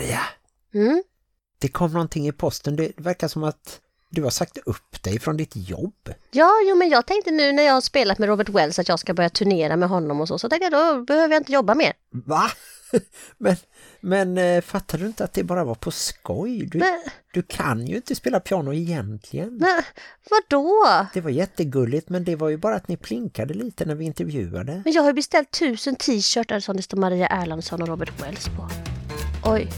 Maria, Mm. det kom någonting i posten. Det verkar som att du har sagt upp dig från ditt jobb. Ja, jo men jag tänkte nu när jag har spelat med Robert Wells att jag ska börja turnera med honom och så. Så tänkte jag då behöver jag inte jobba mer. Va? Men, men eh, fattar du inte att det bara var på skoj? Du, Men, du kan ju inte spela piano egentligen. men vadå? Det var jättegulligt men det var ju bara att ni plinkade lite när vi intervjuade. Men jag har ju beställt tusen t-shirtar som det står Maria Erlandsson och Robert Wells på. Oj.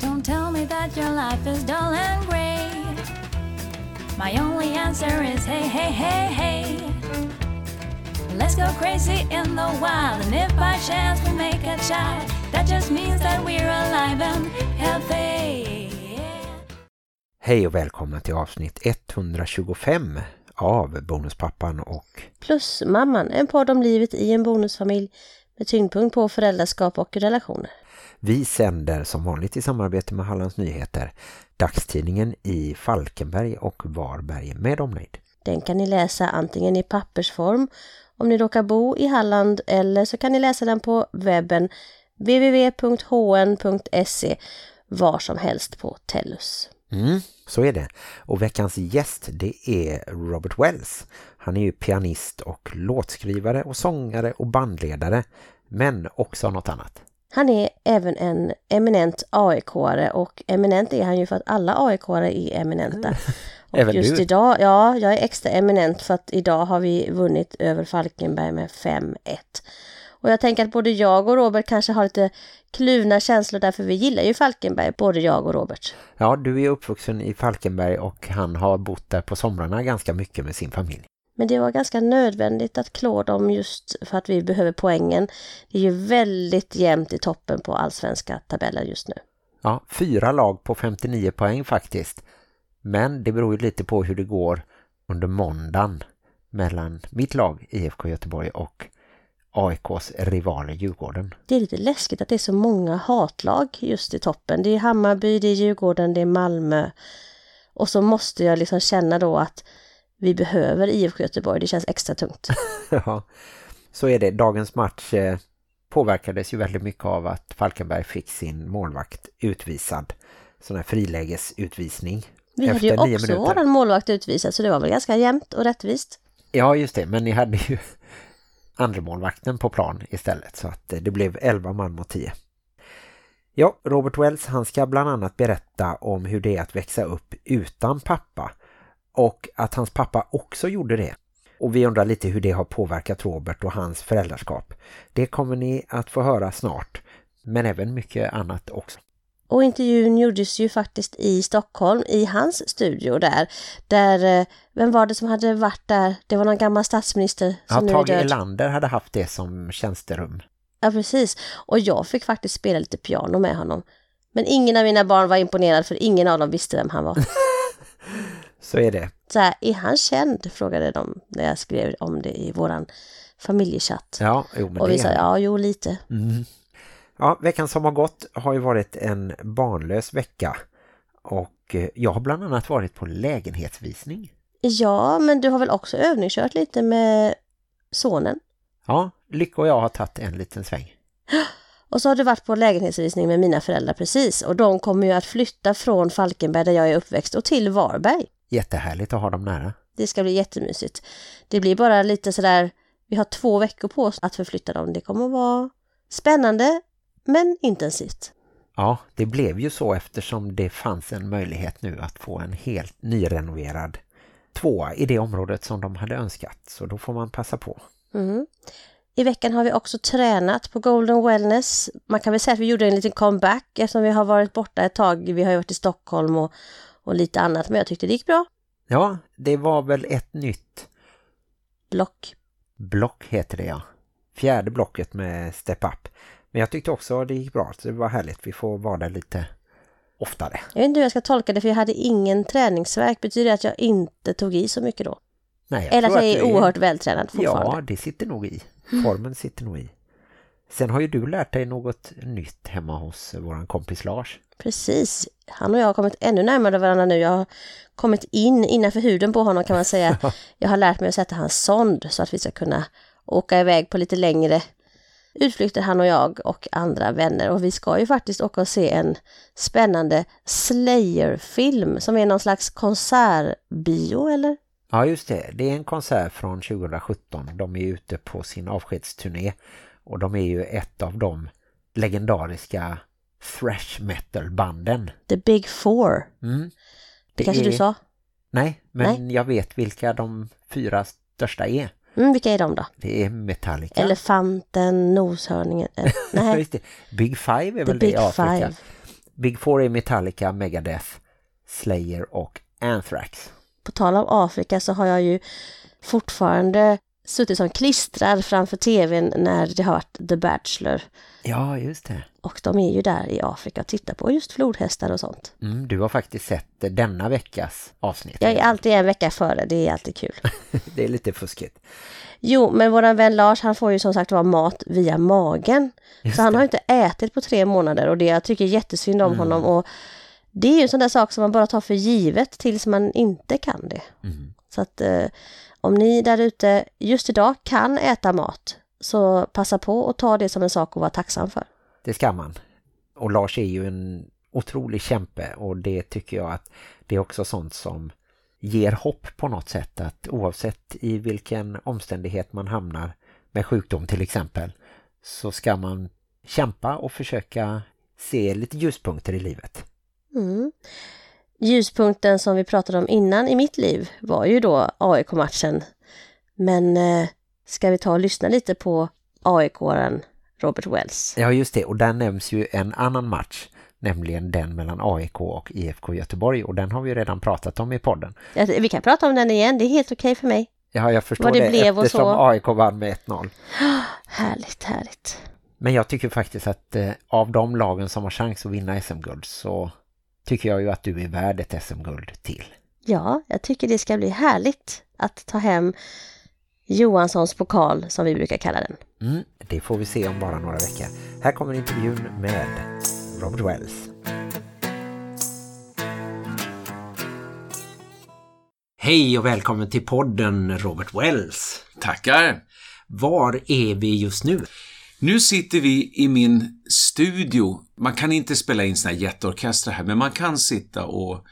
Don't tell me that your life is dull and grey. My only answer is hey, hey, hey, hey. Let's go crazy in the wild, and if by chance we make a child, that just means that we're alive and healthy. Hej och välkomna till avsnitt 125 av Bonuspappan och Plus mamman, en podd om livet i en bonusfamilj med tyngdpunkt på föräldraskap och relationer. Vi sänder som vanligt i samarbete med Hallands Nyheter dagstidningen i Falkenberg och Varberg med omnejd. Den kan ni läsa antingen i pappersform om ni råkar bo i Halland eller så kan ni läsa den på webben www.hn.se var som helst på Tellus. Mm, så är det. Och veckans gäst det är Robert Wells. Han är ju pianist och låtskrivare och sångare och bandledare. Men också något annat. Han är även en eminent AIK-are och eminent är han ju för att alla AIK-are är eminenta. Och Även just du. idag, ja, jag är extra eminent för att idag har vi vunnit över Falkenberg med 5-1. Och jag tänker att både jag och Robert kanske har lite kluvna känslor därför vi gillar ju Falkenberg, både jag och Robert. Ja, du är uppvuxen i Falkenberg och han har bott där på somrarna ganska mycket med sin familj. Men det var ganska nödvändigt att klå dem just för att vi behöver poängen. Det är ju väldigt jämnt i toppen på allsvenska tabeller just nu. Ja, fyra lag på 59 poäng faktiskt. Men det beror ju lite på hur det går under måndagen mellan mitt lag IFK Göteborg och AIKs rivaler Djurgården. Det är lite läskigt att det är så många hatlag just i toppen. Det är Hammarby, det är Djurgården, det är Malmö. Och så måste jag liksom känna då att vi behöver IFK Göteborg. Det känns extra tungt. Ja, så är det. Dagens match eh, påverkades ju väldigt mycket av att Falkenberg fick sin målvakt utvisad. Sån här frilägesutvisning. Vi hade ju också våran målvakt utvisad så det var väl ganska jämnt och rättvist. Ja, just det. Men ni hade ju andra målvakten på plan istället. Så att eh, det blev 11 man mot 10. Ja, Robert Wells han ska bland annat berätta om hur det är att växa upp utan pappa. Och att hans pappa också gjorde det. Och vi undrar lite hur det har påverkat Robert och hans föräldraskap. Det kommer ni att få höra snart. Men även mycket annat också. Och intervjun gjordes ju faktiskt i Stockholm, i hans studio där. Där, eh, vem var det som hade varit där? Det var någon gammal statsminister Ja, som är Tage död. Elander hade haft det som tjänsterum. Ja, precis. Och jag fick faktiskt spela lite piano med honom. Men ingen av mina barn var imponerad för ingen av dem visste vem han var. Så är det. Så här, är han känd? Frågade de när jag skrev om det i våran familjechatt. Ja, jo, men och vi sa, han. ja, jo, lite. Mm. Ja, veckan som har gått har ju varit en barnlös vecka. Och eh, jag har bland annat varit på lägenhetsvisning. Ja, men du har väl också övningskört lite med sonen? Ja, Lycka och jag har tagit en liten sväng. Och så har du varit på lägenhetsvisning med mina föräldrar precis. Och de kommer ju att flytta från Falkenberg där jag är uppväxt och till Varberg. Jättehärligt att ha dem nära. Det ska bli jättemysigt. Det blir bara lite sådär, vi har två veckor på oss att förflytta dem. Det kommer att vara spännande men intensivt. Ja, det blev ju så eftersom det fanns en möjlighet nu att få en helt nyrenoverad tvåa i det området som de hade önskat. Så då får man passa på. Mm. I veckan har vi också tränat på Golden Wellness. Man kan väl säga att vi gjorde en liten comeback eftersom vi har varit borta ett tag. Vi har ju varit i Stockholm och, och lite annat men jag tyckte det gick bra. Ja, det var väl ett nytt Block. block heter det ja. Fjärde blocket med Step Up. Men jag tyckte också det gick bra. Så det var härligt. Vi får vara där lite oftare. Jag vet inte hur jag ska tolka det för jag hade ingen träningsverk. Betyder det att jag inte tog i så mycket då? Nej, jag Eller att jag är du oerhört vältränad fortfarande? Ja, det sitter nog i. Formen sitter nog i. Sen har ju du lärt dig något nytt hemma hos våran kompis Lars. Precis. Han och jag har kommit ännu närmare varandra nu. Jag har kommit in innanför huden på honom kan man säga. Jag har lärt mig att sätta hans sond så att vi ska kunna åka iväg på lite längre utflykter han och jag och andra vänner och vi ska ju faktiskt åka och se en spännande Slayer-film som är någon slags konsertbio eller? Ja just det, det är en konsert från 2017. De är ute på sin avskedsturné och de är ju ett av de legendariska thrash metal banden. The Big Four. Mm. Det kanske är- du sa? Nej, men jag vet vilka de fyra största är. Mm, vilka är de då? Det är Metallica. Elefanten, noshörningen. eh, Nej. Big Five är The väl det i Big Afrika. Five. Big Four är Metallica, Megadeth, Slayer och Anthrax. På tal om Afrika så har jag ju fortfarande suttit som klistrad framför tvn när det har varit The Bachelor. Ja, just det. Och de är ju där i Afrika och tittar på just flodhästar och sånt. Mm, du har faktiskt sett denna veckas avsnitt. Jag är alltid en vecka före, det är alltid kul. Det är lite fuskigt. Jo, men våran vän Lars han får ju som sagt vara mat via magen. Just så han det. har inte ätit på tre månader och det jag tycker jättesynd om honom. Och det är ju en sån där sak som man bara tar för givet tills man inte kan det. Mm. Så att eh, om ni där ute just idag kan äta mat så passa på och ta det som en sak att vara tacksam för. Det ska man. Och Lars är ju en otrolig kämpe och det tycker jag att det är också sånt som ger hopp på något sätt att oavsett i vilken omständighet man hamnar med sjukdom till exempel så ska man kämpa och försöka se lite ljuspunkter i livet. Mm. Ljuspunkten som vi pratade om innan i mitt liv var ju då AIK-matchen. Men eh, ska vi ta och lyssna lite på AIK-aren Robert Wells? Ja just det, och där nämns ju en annan match, nämligen den mellan AIK och IFK Göteborg och den har vi ju redan pratat om i podden. Ja, Vi kan prata om den igen, det är helt okej för mig. Ja, jag förstår Vad det det, blev och eftersom så. AIK vann med 1-0. Härligt, härligt. Men jag tycker faktiskt att eh, av de lagen som har chans att vinna SM-guld så tycker jag ju att du är värd ett SM-guld till. Ja, jag tycker det ska bli härligt att ta hem Johanssons pokal som vi brukar kalla den. Mm, det får vi se om bara några veckor. Här kommer intervjun med Robert Wells. Hej och välkommen till podden Robert Wells. Tackar! Var är vi just nu? Nu sitter vi i min studio. Man kan inte spela in såna här jätteorkestrar här, men man kan sitta och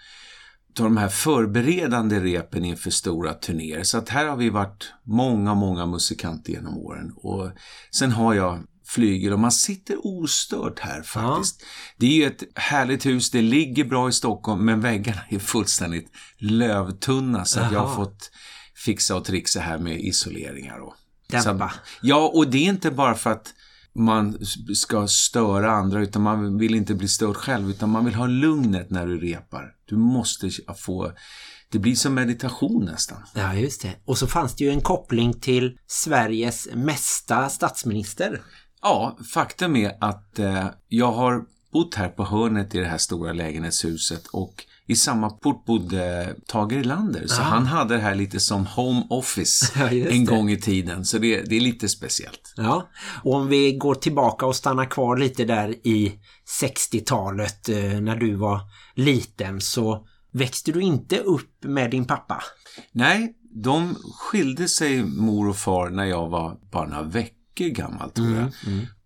ta de här förberedande repen inför stora turnéer. Så att här har vi varit många, många musikanter genom åren. Och sen har jag flygel och man sitter ostört här faktiskt. Det är ju ett härligt hus, det ligger bra i Stockholm, men väggarna är fullständigt lövtunna så att jag har fått fixa och trixa här med isoleringar och Dämpa. så- Ja, och det är inte bara för att man ska störa andra utan man vill inte bli störd själv utan man vill ha lugnet när du repar. Du måste få... Det blir som meditation nästan. Ja, just det. Och så fanns det ju en koppling till Sveriges mesta statsminister. Ja, faktum är att eh, jag har bott här på hörnet i det här stora lägenhetshuset och i samma port bodde Tage Erlander. Så han hade det här lite som home office Ja, en gång i tiden. Så det, det är lite speciellt. Ja, och om vi går tillbaka och stannar kvar lite där i 60-talet eh, när du var liten så växte du inte upp med din pappa. Nej, de skilde sig mor och far när jag var bara några veckor gammal tror jag.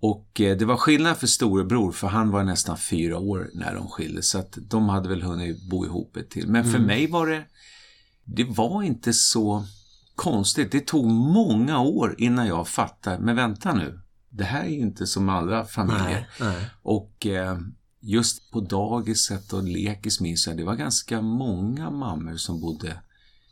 Och eh, det var skillnad för storebror för han var nästan fyra år när de skildes så att de hade väl hunnit bo ihop ett till. Men för mig var det, det var inte så konstigt. Det tog många år innan jag fattade, men vänta nu, det här är ju inte som andra familjer. nej. Och eh, just på dagiset och lekis minns jag, det var ganska många mammor som bodde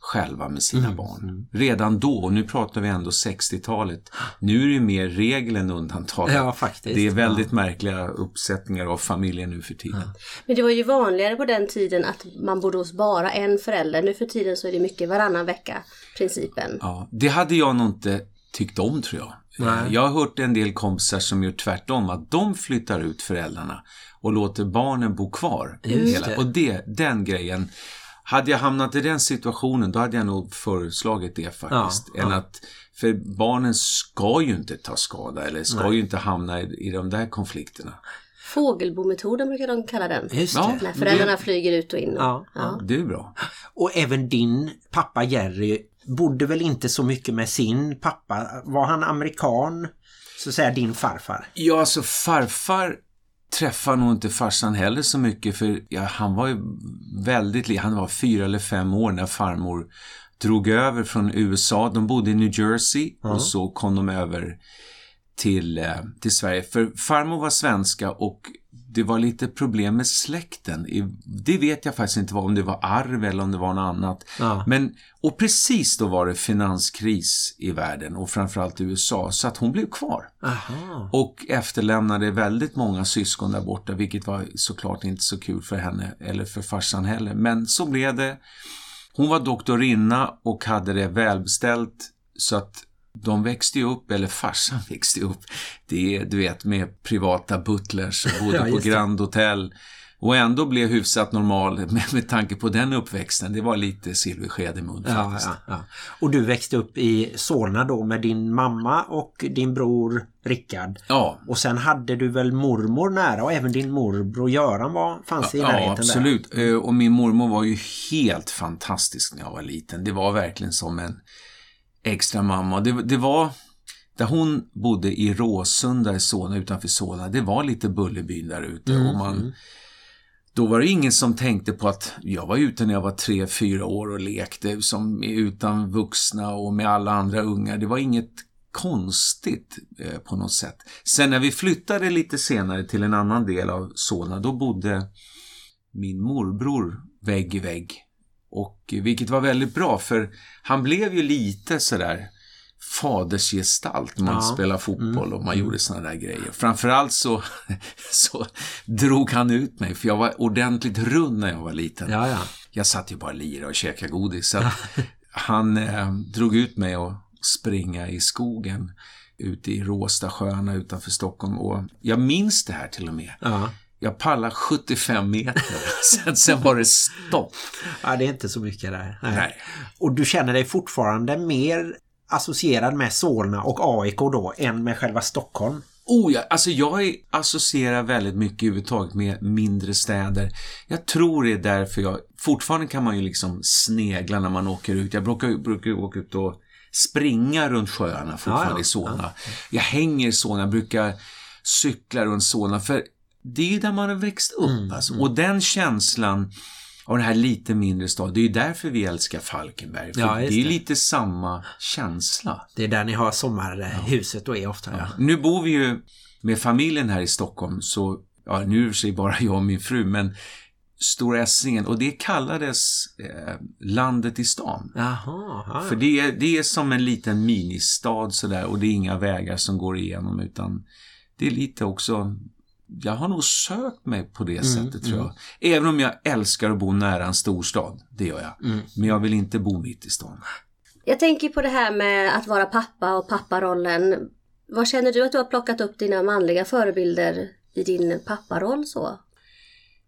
själva med sina Mm, barn. Redan då, och nu pratar vi ändå 60-talet, nu är det ju mer regel än undantag. Ja, faktiskt. Det är väldigt märkliga uppsättningar av familjer nu för tiden. Men det var ju vanligare på den tiden att man bodde hos bara en förälder. Nu för tiden så är det mycket varannan vecka principen. Ja, det hade jag nog inte tyckt om tror jag. Nej. Jag har hört en del kompisar som gör tvärtom, att de flyttar ut föräldrarna och låter barnen bo kvar. Just det. Och det, den grejen, hade jag hamnat i den situationen då hade jag nog föreslagit det faktiskt. Ja, än ja. att, för barnen ska ju inte ta skada eller ska ju inte hamna i, i de där konflikterna. Fågelbometoden brukar de kalla den. Just Ja. det. När föräldrarna flyger ut och in. Ja, ja. Det är bra. Och även din pappa Jerry bodde väl inte så mycket med sin pappa. Var han amerikan? så att säga din farfar? Ja, alltså farfar träffade nog inte farsan heller så mycket för ja, han var ju väldigt Han var fyra eller fem år när farmor drog över från USA. De bodde i New Jersey och så kom de över till, eh, till Sverige. För farmor var svenska och det var lite problem med släkten. Det vet jag faktiskt inte om det var arv eller om det var något annat. Ja. Men, och precis då var det finanskris i världen och framförallt i USA så att hon blev kvar. Aha. Och efterlämnade väldigt många syskon där borta, vilket var såklart inte så kul för henne eller för farsan heller. Men så blev det. Hon var doktorinna och hade det välbeställt så att de växte ju upp, eller farsan växte upp, det är, du vet, med privata butlers bodde Ja, på. Grand Hotel. Och ändå blev hyfsat normal med, med tanke på den uppväxten. Det var lite silversked i mun Ja, faktiskt. ja, ja. Och du växte upp i Solna då med din mamma och din bror Rickard. ja. Och sen hade du väl mormor nära och även din morbror Göran var, fanns i Ja, närheten absolut. Eh, Och min mormor var ju helt fantastisk när jag var liten. Det var verkligen som en extra mamma. Det, det var, där hon bodde i Råsunda i Solna, utanför Solna, det var lite Bullerbyn där ute. och man, då var det ingen som tänkte på att jag var ute när jag var tre, fyra år och lekte som utan vuxna och med alla andra ungar. Det var inget konstigt eh, på något sätt. Sen när vi flyttade lite senare till en annan del av Solna, då bodde min morbror vägg i vägg. Och eh, vilket var väldigt bra för han blev ju lite sådär fadersgestalt när man Ja. spelade fotboll och man gjorde sådana där grejer. Framförallt så, så drog han ut mig för jag var ordentligt rund när jag var liten. Ja, ja. Jag satt ju bara och lirade och käkade godis. Så han eh, drog ut mig och springa i skogen ute i Råstasjöarna utanför Stockholm. Och jag minns det här till och med. Ja. Jag pallade 75 meter, sen, sen var det stopp. ja, det är inte så mycket där. Nej. Nej. Och du känner dig fortfarande mer associerad med Solna och AIK då än med själva Stockholm? Oh ja, alltså jag associerar väldigt mycket överhuvudtaget med mindre städer. Jag tror det är därför jag, fortfarande kan man ju liksom snegla när man åker ut. Jag brukar, brukar åka ut och springa runt sjöarna fortfarande Ja, ja, i Solna. Jag hänger i Solna, jag brukar cykla runt Solna för det är ju där man har växt upp. Mm, alltså. Och den känslan av den här lite mindre staden, det är ju därför vi älskar Falkenberg. För Ja, det är det. lite samma känsla. Det är där ni har sommarhuset och är ofta. Ja. Nu bor vi ju med familjen här i Stockholm så, ja nu är det bara jag och min fru, men Stora Essingen och det kallades eh, landet i stan. Jaha, ja, För det är, det är som en liten ministad sådär och det är inga vägar som går igenom utan det är lite också jag har nog sökt mig på det sättet tror jag. Även om jag älskar att bo nära en storstad, det gör jag. Men jag vill inte bo mitt i stan. Jag tänker på det här med att vara pappa och papparollen. Vad känner du att du har plockat upp dina manliga förebilder i din papparoll så?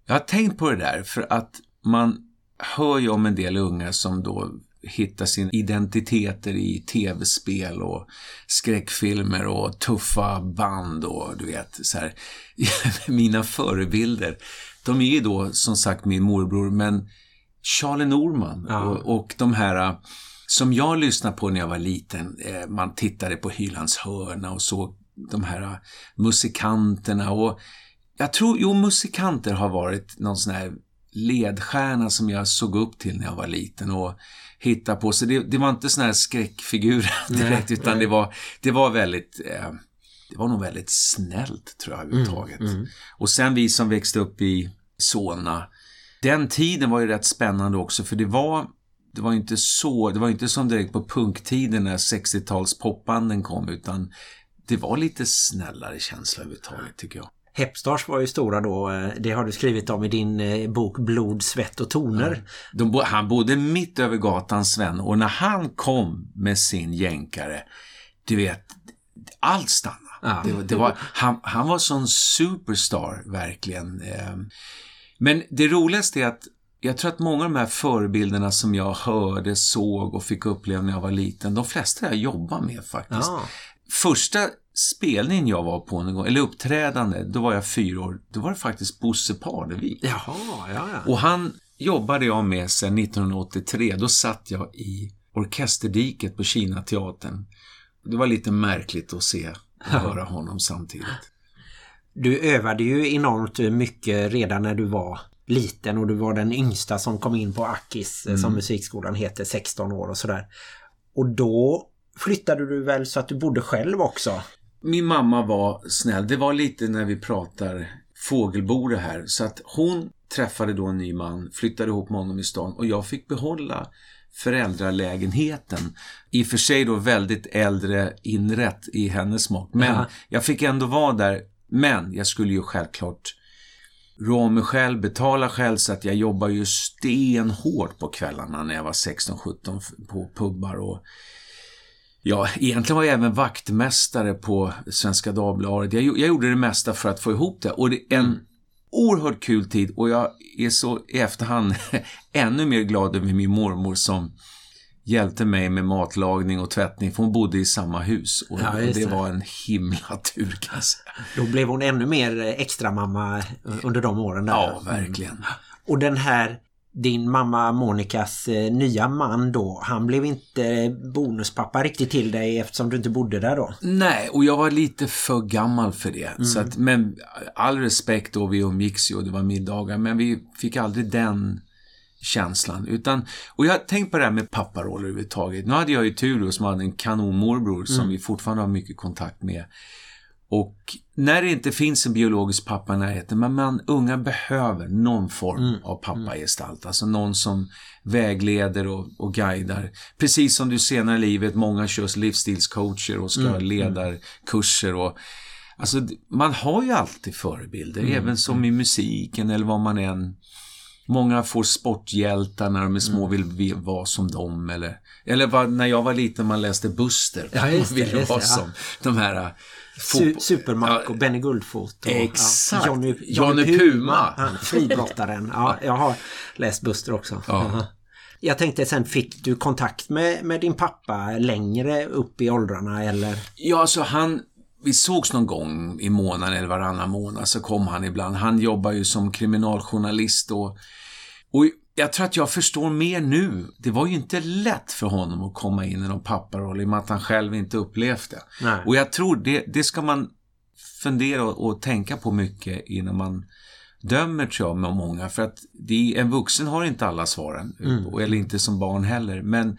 Jag har tänkt på det där för att man hör ju om en del unga som då hittar sin identiteter i tv-spel och skräckfilmer och tuffa band och du vet så här. Mina förebilder, de är ju då som sagt min morbror men Charlie Norman Ja. och, och de här äh, som jag lyssnade på när jag var liten, eh, man tittade på Hylands hörna och såg de här äh, musikanterna och jag tror, jo musikanter har varit någon sån här ledstjärna som jag såg upp till när jag var liten och hittade på. Så det, det var inte såna här skräckfigurer direkt Nej, utan nej. det var, det var väldigt eh, det var nog väldigt snällt tror jag överhuvudtaget. mm. Och sen vi som växte upp i Solna, den tiden var ju rätt spännande också för det var det var inte så, det var inte som direkt på punktiden när 60-tals popbanden kom utan det var lite snällare känsla överhuvudtaget tycker jag. Hepstars var ju stora då. eh, Det har du skrivit om i din eh, bok Blod, svett och toner. De, bo- han bodde mitt över gatan, Sven, och när han kom med sin jänkare, du vet, allt stannade. Ja. Det, var- det var, han, han var sån superstar, verkligen. Eh, Men det roligaste är att jag tror att många av de här förebilderna som jag hörde, såg och fick uppleva när jag var liten, de flesta jag jobbar med faktiskt. Ja. Första spelningen jag var på någon gång, eller uppträdande, då var jag fyra år, då var det faktiskt Bosse Parnevik. Jaha, ja, ja. Och han jobbade jag med sedan 1983. Då satt jag i orkesterdiket på Kinateatern. Det var lite märkligt att se att höra honom samtidigt. Du övade ju enormt mycket redan när du var liten och du var den yngsta som kom in på Akis mm. som musikskolan heter 16 år och sådär. Och då flyttade du väl så att du bodde själv också? Min mamma var snäll. Det var lite när vi pratar fågelbore här. Så att hon träffade då en ny man, flyttade ihop med honom i stan och jag fick behålla föräldralägenheten. I och för sig då väldigt äldre inrätt i hennes smak. Men ja. jag fick ändå vara där. Men jag skulle ju självklart rå mig själv, betala själv så att jag jobbar ju stenhårt på kvällarna när jag var 16-17 på pubbar och Ja, egentligen var jag även vaktmästare på Svenska Dagbladet. Jag, jag gjorde det mesta för att få ihop det. Och det är en mm. oerhört kul tid och jag är så i efterhand ännu mer glad över min mormor som hjälpte mig med matlagning och tvättning för hon bodde i samma hus och ja, det, det var en himla tur kan jag säga. Då blev hon ännu mer extra mamma under de åren där. Ja, verkligen. Och den här din mamma Monikas eh, nya man då, han blev inte bonuspappa riktigt till dig eftersom du inte bodde där då? Nej, och jag var lite för gammal för det. Mm. Så att, men all respekt då, vi umgicks ju och det var middagar, men vi fick aldrig den känslan. Utan, och jag har tänkt på det här med papparoller överhuvudtaget. Nu hade jag ju tur som hade en kanonmorbror mm. som vi fortfarande har mycket kontakt med. Och när det inte finns en biologisk pappa i närheten, men man, unga behöver någon form mm. av pappagestalt. Alltså någon som vägleder och, och guidar. Precis som du senare i livet, många kör livsstilscoacher och ska mm. mm. leda kurser och Alltså, man har ju alltid förebilder, mm. även som mm. i musiken eller vad man än Många får sporthjältar när de är små mm. vill vara som dem eller, eller var, när jag var liten man läste Buster. Ja, just det, just vara ja. som de här Su Supermac och Benny Guldfot. Och, exakt. Ja, Johnny, Johnny, Johnny Puma. Puma. fribrottaren. Ja, jag har läst Buster också. Ja. Jag tänkte sen, fick du kontakt med, med din pappa längre upp i åldrarna eller? Ja, alltså han vi sågs någon gång i månaden eller varannan månad så kom han ibland. Han jobbar ju som kriminaljournalist och, och jag tror att jag förstår mer nu. Det var ju inte lätt för honom att komma in i någon papparoll i och med att han själv inte upplevt det. Nej. Och jag tror det, det ska man fundera och, och, tänka på mycket innan man dömer tror jag med många. För att det, en vuxen har inte alla svaren. Mm. Eller inte som barn heller. Men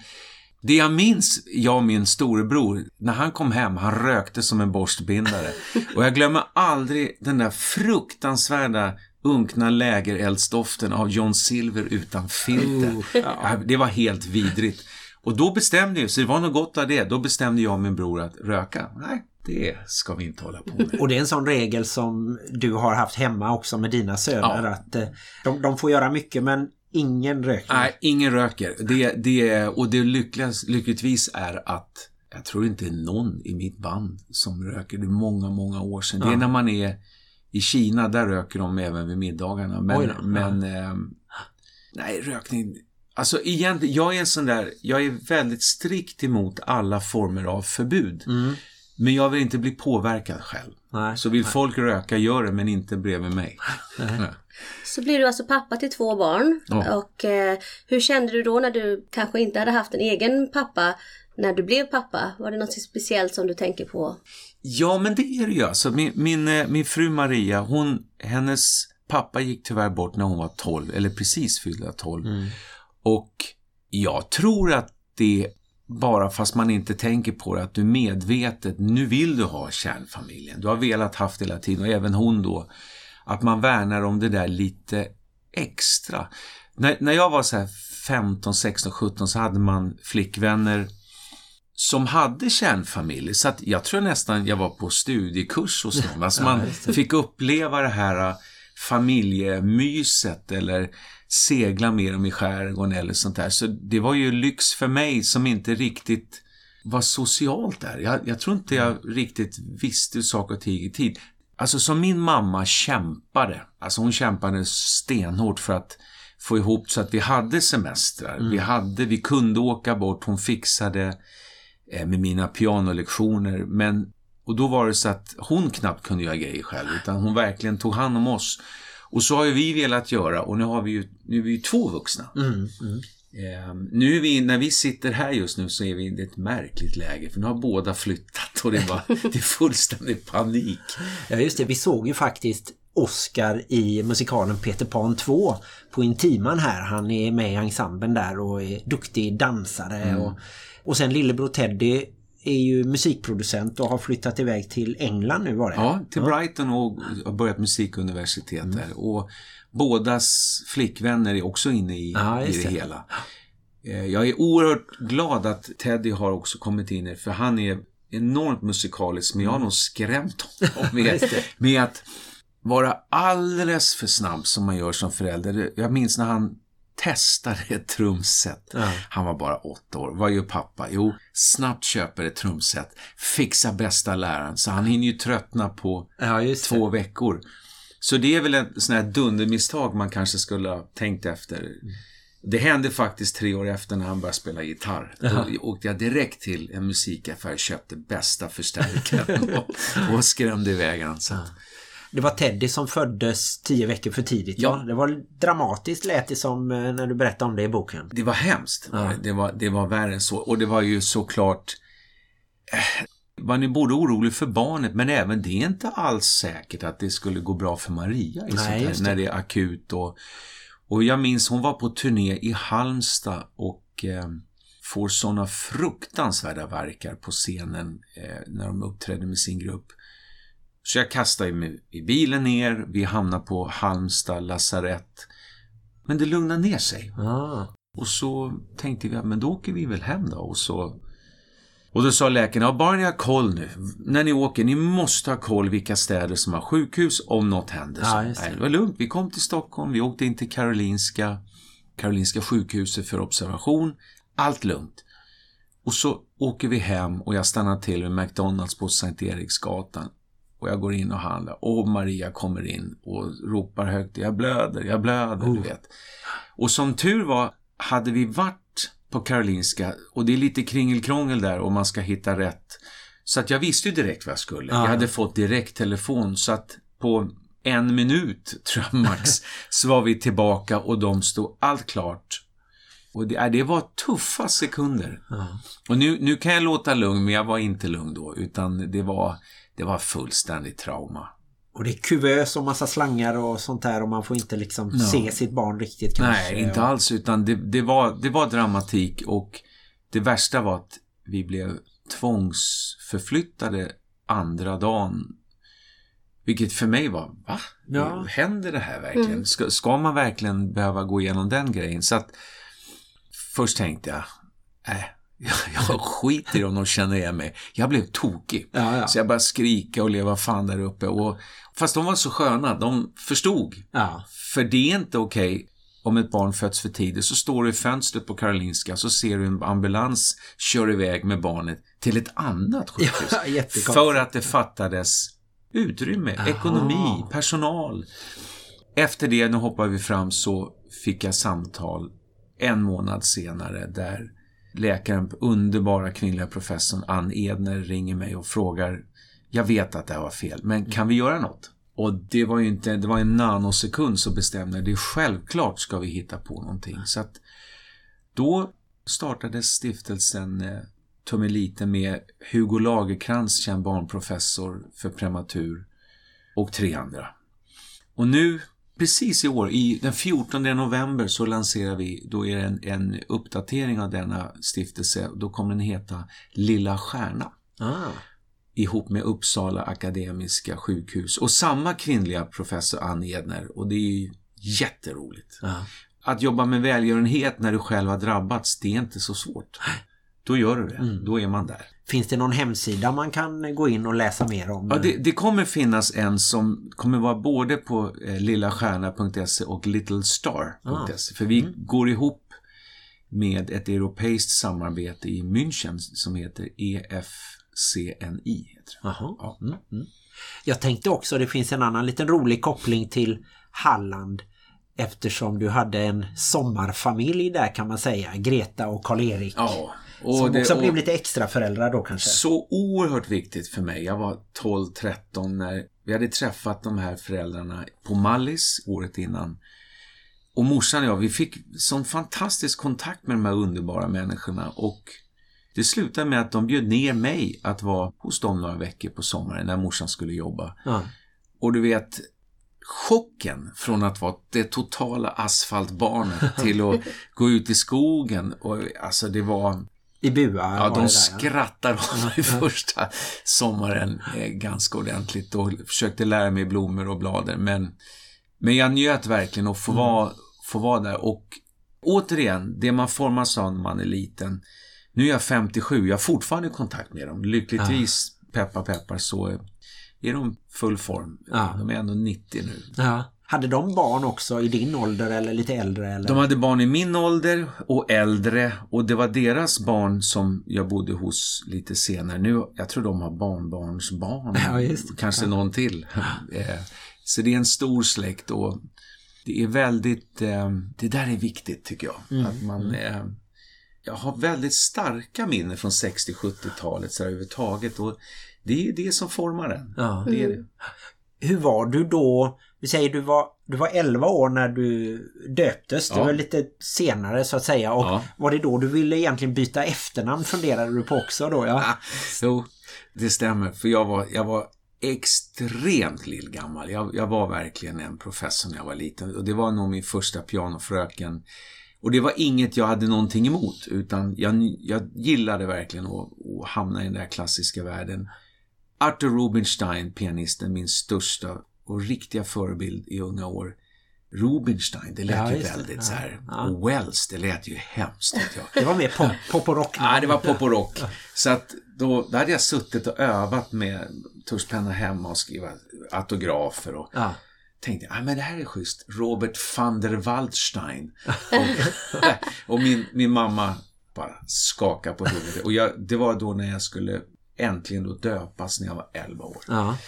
det jag minns, jag och min storebror, när han kom hem, han rökte som en borstbindare. Och jag glömmer aldrig den där fruktansvärda unkna lägereldsdoften av John Silver utan filter. Det var helt vidrigt. Och då bestämde jag, så det var något gott av det, då bestämde jag och min bror att röka. Nej, det ska vi inte hålla på med. Och det är en sån regel som du har haft hemma också med dina söner. Ja. Att eh, de, de får göra mycket men ingen röker. Nej, ingen röker. Det, det, och det lyckligast, lyckligtvis är att jag tror inte någon i mitt band som röker. Det är många, många år sedan. Ja. Det är när man är i Kina, där röker de även vid middagarna. Men, men eh, nej, rökning... Alltså egentligen, jag är en sån där, jag är väldigt strikt emot alla former av förbud. Mm. Men jag vill inte bli påverkad själv. Nej, så vill nej. folk röka, gör det, men inte bredvid mig. Så blir du alltså pappa till två barn. Ja. Och eh, hur kände du då när du kanske inte hade haft en egen pappa när du blev pappa? Var det något speciellt som du tänker på? Ja, men det är det ju. Alltså, min, min, eh, min fru Maria, hon, hennes pappa gick tyvärr bort när hon var 12, eller precis fyllda 12. Mm. Och jag tror att det bara fast man inte tänker på det, att du medvetet, nu vill du ha kärnfamiljen. Du har velat haft hela tiden och även hon då. Att man värnar om det där lite extra. När, när jag var så här 15, 16, 17 så hade man flickvänner som hade kärnfamilj. Så att jag tror nästan jag var på studiekurs hos dem. Alltså man fick uppleva det här äh, familjemyset eller segla med dem i skärgården eller sånt där. Så det var ju lyx för mig som inte riktigt var socialt där. Jag, jag tror inte jag riktigt visste saker och ting i tid. Alltså som min mamma kämpade. Alltså hon kämpade stenhårt för att få ihop så att vi hade semestrar. Mm. Vi hade, vi kunde åka bort. Hon fixade Eh, med mina pianolektioner. Men, och då var det så att hon knappt kunde göra grejer själv utan hon verkligen tog hand om oss. Och så har ju vi velat göra och nu har vi ju, nu är vi ju två vuxna. Mm, mm. Eh, nu vi, när vi sitter här just nu så är vi i ett märkligt läge för nu har båda flyttat och det är, bara, det är fullständig panik. Ja just det, vi såg ju faktiskt Oscar i musikalen Peter Pan 2 på Intiman här. Han är med i ensemblen där och är duktig dansare. Mm. Och, och sen lillebror Teddy är ju musikproducent och har flyttat iväg till England nu var det. Ja, till Brighton och har börjat musikuniversitet Mm. där. Och bådas flickvänner är också inne i, Ja, i det hela. Eh, Jag är oerhört glad att Teddy har också kommit in för han är enormt musikalisk, men jag har nog skrämt honom med, med att vara alldeles för snabb som man gör som förälder. Jag minns när han testade ett trumset. Ja. Han var bara åtta år. Vad gör pappa? Jo, snabbt köper ett trumset. Fixa bästa läraren. Så han hinner ju tröttna på Ja, två veckor. Så det är väl ett sån här dundermisstag man kanske skulle ha tänkt efter. Det hände faktiskt tre år efter när han började spela gitarr. Då åkte jag direkt till en musikaffär och köpte bästa förstärkaren och, och skrämde iväg. Så. Det var Teddy som föddes tio veckor för tidigt. Ja. va? Det var dramatiskt lät det som eh, när du berättade om det i boken. Det var hemskt. Ja. Det, var, det var värre än så. Och det var ju såklart... eh, Man är både orolig för barnet men även det är inte alls säkert att det skulle gå bra för Maria Nej, just det. när det är akut. Och, och jag minns hon var på turné i Halmstad och eh, får sådana fruktansvärda verkar på scenen eh, när de uppträdde med sin grupp. Så jag kastade mig i bilen ner, vi hamnar på Halmstad lasarett. Men det lugnade ner sig. Ah. Och så tänkte vi, men då åker vi väl hem då. Och, så... och då sa läkaren, ja, bara ni har koll nu. När ni åker, ni måste ha koll vilka städer som har sjukhus om något händer. Just det. nej, det var lugnt, vi kom till Stockholm, vi åkte in till Karolinska, Karolinska sjukhuset för observation. Allt lugnt. Och så åker vi hem och jag stannar till vid McDonalds på Sankt Eriksgatan. Och jag går in och handlar. Och Maria kommer in och ropar högt, jag blöder, jag blöder, du vet. Och som tur var hade vi varit på Karolinska och det är lite kringelkrångel där om man ska hitta rätt. Så att jag visste ju direkt vad jag skulle. Ja. Jag hade fått direkt telefon så att på en minut, tror jag max, så var vi tillbaka och de stod allt klart. Och det, äh, det var tuffa sekunder. Ja. Och nu, nu kan jag låta lugn, men jag var inte lugn då, utan det var, det var fullständigt trauma. Och det är kuvös och massa slangar och sånt där och man får inte liksom se sitt barn riktigt kanske. Nej, inte alls, utan det, det, var, det var dramatik och det värsta var att vi blev tvångsförflyttade andra dagen. Vilket för mig var, va? Ja. Händer det här verkligen? Ska, ska man verkligen behöva gå igenom den grejen? Så att först tänkte jag, äh, jag, jag skiter i om de känner igen mig. Jag blev tokig. Ja, ja. Så jag började skrika och leva fan där uppe. Och, fast de var så sköna, de förstod. Ja. För det är inte okej om ett barn föds för tidigt så står du i fönstret på Karolinska så ser du en ambulans köra iväg med barnet till ett annat sjukhus. För att det fattades utrymme, ekonomi, personal. Efter det, nu hoppar vi fram, så fick jag samtal en månad senare där läkaren, underbara kvinnliga professorn Ann Edner ringer mig och frågar jag vet att det här var fel, men kan vi göra något? Och det var ju inte, det var en nanosekund som bestämde, det är självklart ska vi hitta på någonting. Så att då startades stiftelsen eh, Tummeliten med Hugo Lagerkrans, känd barnprofessor för prematur och tre andra. Och nu, precis i år, i den 14 november så lanserar vi, då är det en, en uppdatering av denna stiftelse. Då kommer den heta Lilla Stjärna Ah. ihop med Uppsala Akademiska sjukhus och samma kvinnliga professor Ann Edner och det är ju jätteroligt. Ja. Att jobba med välgörenhet när du själv har drabbats, det är inte så svårt. Då gör du det, då är man där. Finns det någon hemsida man kan gå in och läsa mer om? Ja, det, det kommer finnas en som kommer vara både på eh, lillastjärna.se och littlestar.se. För vi går ihop med ett europeiskt samarbete i München som heter EFCNI. Heter. Ja. Mm, mm. Jag tänkte också det finns en annan liten rolig koppling till Halland eftersom du hade en sommarfamilj där kan man säga, Greta och Karl-Erik. Ja, och som det- också blev lite extra föräldrar då kanske. Så oerhört viktigt för mig. Jag var 12-13 när vi hade träffat de här föräldrarna på Mallis året innan. och morsan och jag, vi fick sån fantastisk kontakt med de här underbara människorna och det slutade med att de bjöd ner mig att vara hos dem några veckor på sommaren när morsan skulle jobba. Ja. Och du vet, chocken från att vara det totala asfaltbarnet till att gå ut i skogen. Och, alltså det var... I bua Ja, de skrattade åt mig första sommaren eh, ganska ordentligt och försökte lära mig blommor och blader. Men, men jag njöt verkligen att få, vara, få vara där. Och återigen, det man formas av när man är liten. Nu är jag 57, jag har fortfarande kontakt med dem. Lyckligtvis, peppar peppar, så är de full form. Ja. De är ändå 90 nu. Ja. Hade de barn också i din ålder eller lite äldre? Eller? De hade barn i min ålder och äldre och det var deras barn som jag bodde hos lite senare. Nu, jag tror de har barnbarnsbarn. Ja. Kanske någon till. Eh, Så det är en stor släkt och det är väldigt, eh, det där är viktigt tycker jag. Mm. Att man, eh, jag har väldigt starka minnen från 60-70-talet så här överhuvudtaget och det är det som formar en. Ja. Det är det. Hur var du då? Vi säger du var, du var 11 år när du döptes. Det Ja. var lite senare så att säga. Och Ja. var det då du ville egentligen byta efternamn funderade du på också då? Ja. Jo, det stämmer. För jag var, jag var extremt lillgammal. Jag, jag var verkligen en professor när jag var liten. Och det var nog min första pianofröken. Och det var inget jag hade någonting emot. Utan jag, jag gillade verkligen att, att hamna i den där klassiska världen. Arthur Rubinstein, pianisten, min största och riktiga förebild i unga år. Rubinstein, det lät Ja, ju det. väldigt Ja, så här. ja. Och Wells, det lät ju hemskt. jag. Det var mer pop, pop och rock. Ja, det var pop och rock. Så att då, då hade jag suttit och övat med tuschpenna hemma och skriva autografer och Ja. tänkte, ah, men det här är schysst. Robert van der Waldstein. och och min, min mamma bara skakade på huvudet. Och jag, det var då när jag skulle äntligen då döpas när jag var 11 år. ja.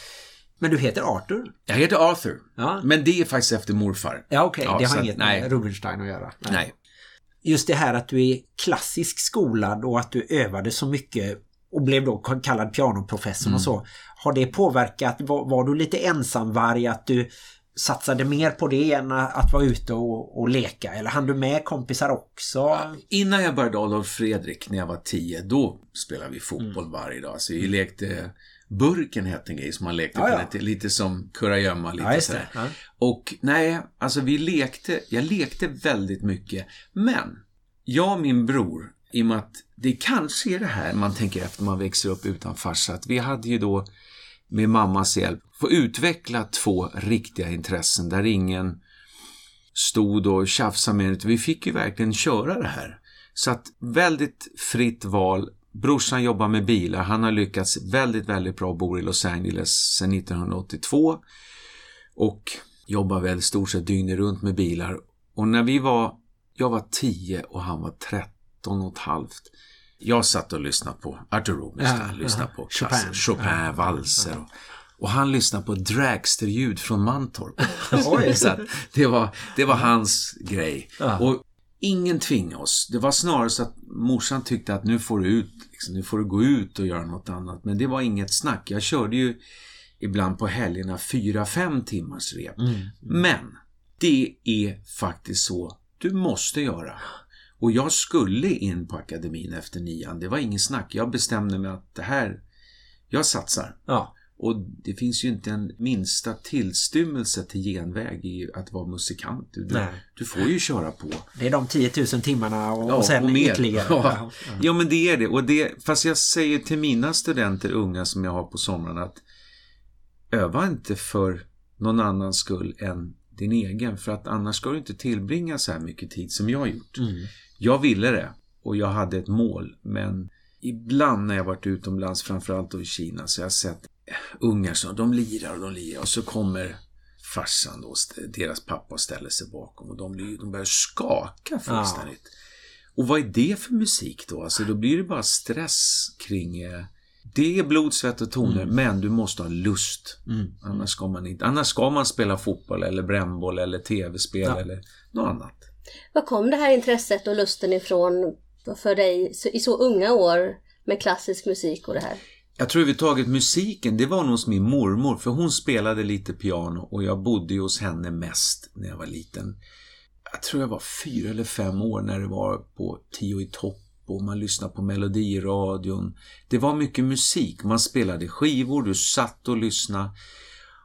Men du heter Arthur? Jag heter Arthur. Ja. Men det är faktiskt efter morfar. Ja okej, Ja, det har inget nej. med Rubinstein att göra. Nej. Just det här att du är klassisk skolad och att du övade så mycket och blev då kallad pianoprofessorn Mm. och så. Har det påverkat, var, var du lite ensamvarg att du satsade mer på det än att vara ute och, och leka? Eller hann du med kompisar också? Innan jag började Adolf Fredrik när jag var 10, då spelade vi fotboll Mm. varje dag. Så vi lekte Burken hette en grej som man lekte på ja. lite, lite som kurragömma. Lite Ja, sådär. det. Ja. Och nej, alltså vi lekte, jag lekte väldigt mycket. Men, jag och min bror, i och med att det kanske är det här man tänker efter man växer upp utan farsa, att vi hade ju då med mammas hjälp få utveckla två riktiga intressen där ingen stod och tjafsade med utan vi fick ju verkligen köra det här. Så att väldigt fritt val. Brorsan jobbar med bilar. Han har lyckats väldigt, väldigt bra bor i Los Angeles sedan 1982. Och jobbar väl stort sett dygnet runt med bilar. Och när vi var, jag var 10 och han var 13 och ett halvt. Jag satt och lyssnade på Arthur Rubinstein, Ja, lyssnade ja. på klasser, Chopin. Chopin, valser. Och, och han lyssnade på dragsterljud från Mantorp. Så att det, var, det var hans grej. Ja. Och ingen tvingade oss. Det var snarare så att morsan tyckte att nu får du ut, liksom, nu får du gå ut och göra något annat. Men det var inget snack. Jag körde ju ibland på helgerna fyra, fem timmars rep. Men det är faktiskt så du måste göra. Och jag skulle in på akademin efter nian. Det var ingen snack. Jag bestämde mig att det här, jag satsar. Ja. Och det finns ju inte en minsta tillstymmelse till genväg i att vara musikant. Du, Nej. du får ju köra på. Det är de 10 000 timmarna och, Ja, och sen och mer. ytterligare. Ja. ja, men det är det. Och det. Fast jag säger till mina studenter, unga som jag har på somrarna, att öva inte för någon annans skull än din egen. För att annars ska du inte tillbringa så här mycket tid som jag har gjort. Mm. Jag ville det och jag hade ett mål. Men ibland när jag varit utomlands, framförallt då i Kina, så jag har sett ungar som de lirar och de lirar och så kommer farsan då, deras pappa och ställer sig bakom och de, blir, de börjar skaka fullständigt. Och vad är det för musik då? Alltså då blir det bara stress kring eh, det är blod, svett och toner, men du måste ha lust. Mm. Annars ska man inte. Annars ska man spela fotboll eller brännboll eller tv-spel Ja. eller något annat. Var kom det här intresset och lusten ifrån för dig i så unga år med klassisk musik och det här? Jag tror överhuvudtaget musiken, det var nog hos min mormor, för hon spelade lite piano och jag bodde ju hos henne mest när jag var liten. jag tror jag var fyra eller fem år när det var på Tio i topp och man lyssnade på melodiradion. Det var mycket musik. Man spelade skivor, du satt och lyssnade.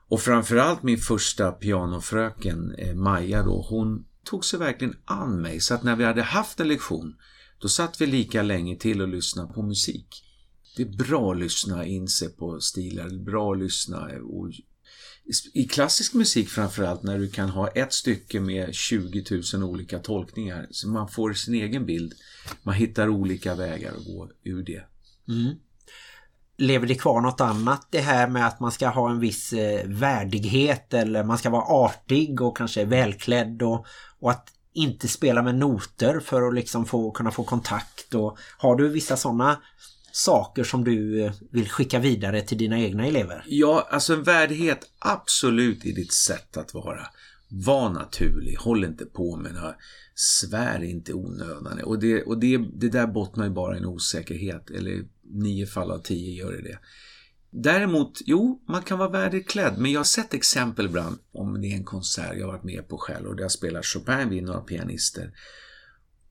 Och framförallt min första pianofröken, eh, Maja då, hon tog sig verkligen an mig. Så att när vi hade haft en lektion, då satt vi lika länge till och lyssnade på musik. Det är bra att lyssna in sig på stilar, det är bra att lyssna och i klassisk musik framförallt när du kan ha ett stycke med 20 000 olika tolkningar. Så man får sin egen bild. Man hittar olika vägar att gå ur det. Mm. Lever det kvar något annat det här med att man ska ha en viss eh, värdighet eller man ska vara artig och kanske välklädd och, och att inte spela med noter för att liksom få, kunna få kontakt och har du vissa sådana saker som du eh, vill skicka vidare till dina egna elever? Ja, alltså en värdighet absolut i ditt sätt att vara. Var naturlig, håll inte på med några, svär inte onödan. Och, det, och det, det där bottnar ju bara i en osäkerhet, eller nio fall av tio gör det det. Däremot, jo, man kan vara värdigt klädd, men jag har sett exempel ibland, om det är en konsert jag har varit med på själv och där spelar Chopin vid några pianister.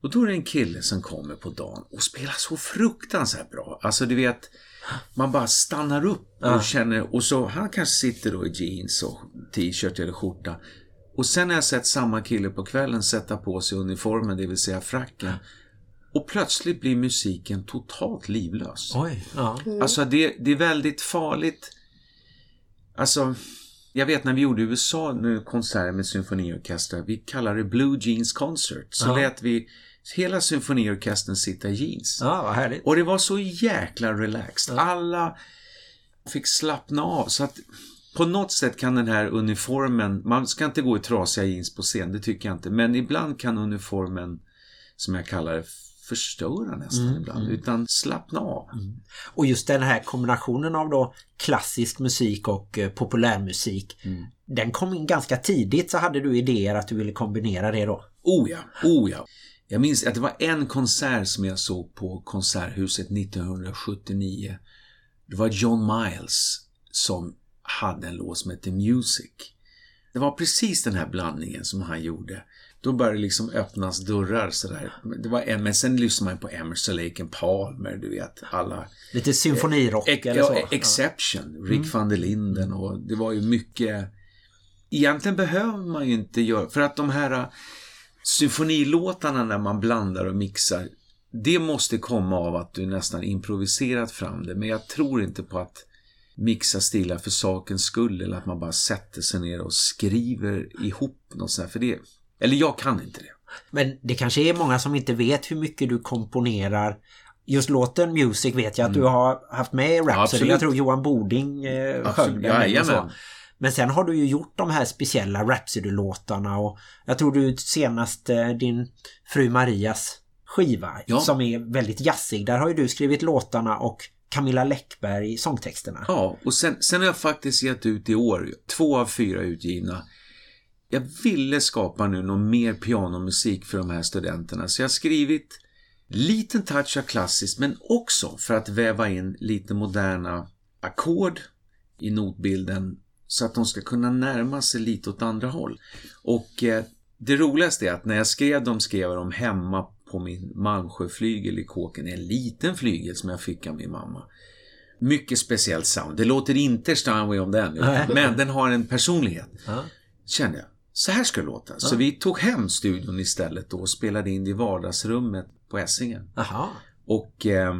Och då är det en kille som kommer på dagen och spelar så fruktansvärt bra. Alltså du vet, man bara stannar upp och ja. känner, och så han kanske sitter då i jeans och t-shirt eller skjorta. Och sen har jag sett samma kille på kvällen sätta på sig uniformen, det vill säga fracken. Och plötsligt blir musiken totalt livlös. Oj, ja. Mm. Alltså det, det är väldigt farligt. Alltså, jag vet när vi gjorde i USA nu konserter med symfoniorkestrar, vi kallade det Blue Jeans Concert. Så ja. lät vi hela symfoniorkestern sitta i jeans. Ja, vad härligt. Och det var så jäkla relaxed. Alla fick slappna av. Så att på något sätt kan den här uniformen, man ska inte gå i trasiga jeans på scen, det tycker jag inte. Men ibland kan uniformen, som jag kallar det, förstöra nästan mm, ibland, mm. utan slappna av. Mm. Och just den här kombinationen av då klassisk musik och eh, populärmusik, mm. den kom in ganska tidigt så hade du idéer att du ville kombinera det då? Oh ja, oh ja. Jag minns att det var en konsert som jag såg på Konserthuset 1979. Det var John Miles som hade en låt som hette Music. Det var precis den här blandningen som han gjorde. Då började det liksom öppnas dörrar sådär. Det var en, men sen lyssnade man på Emerson, Lake and Palmer, du vet, alla... Lite symfonirock eh, eller så. Ja, Exception, Rick mm. van der Linden och det var ju mycket... Egentligen behöver man ju inte göra, för att de här symfonilåtarna när man blandar och mixar, det måste komma av att du nästan improviserat fram det. Men jag tror inte på att mixa stilar för sakens skull eller att man bara sätter sig ner och skriver ihop något sånt för det. Eller jag kan inte det. Men det kanske är många som inte vet hur mycket du komponerar. Just låten Music vet jag att mm. du har haft med i Rhapsody. Ja, jag tror Johan Boding eh, sjöng den. Ja, men sen har du ju gjort de här speciella Rhapsody-låtarna och jag tror du senast eh, din fru Marias skiva ja. som är väldigt jazzig. Där har ju du skrivit låtarna och Camilla Läckberg sångtexterna. Ja, och sen, sen har jag faktiskt gett ut i år två av fyra utgivna. Jag ville skapa nu någon mer pianomusik för de här studenterna så jag har skrivit liten touch av klassiskt men också för att väva in lite moderna ackord i notbilden så att de ska kunna närma sig lite åt andra håll. Och eh, det roligaste är att när jag skrev dem skrev jag dem hemma på min Malmsjöflygel i kåken. En liten flygel som jag fick av min mamma. Mycket speciellt sound. Det låter inte Steinway om den, men den har en personlighet. Kände jag. Så här ska det låta. Så vi tog hem studion istället då och spelade in i vardagsrummet på Essingen. Och eh,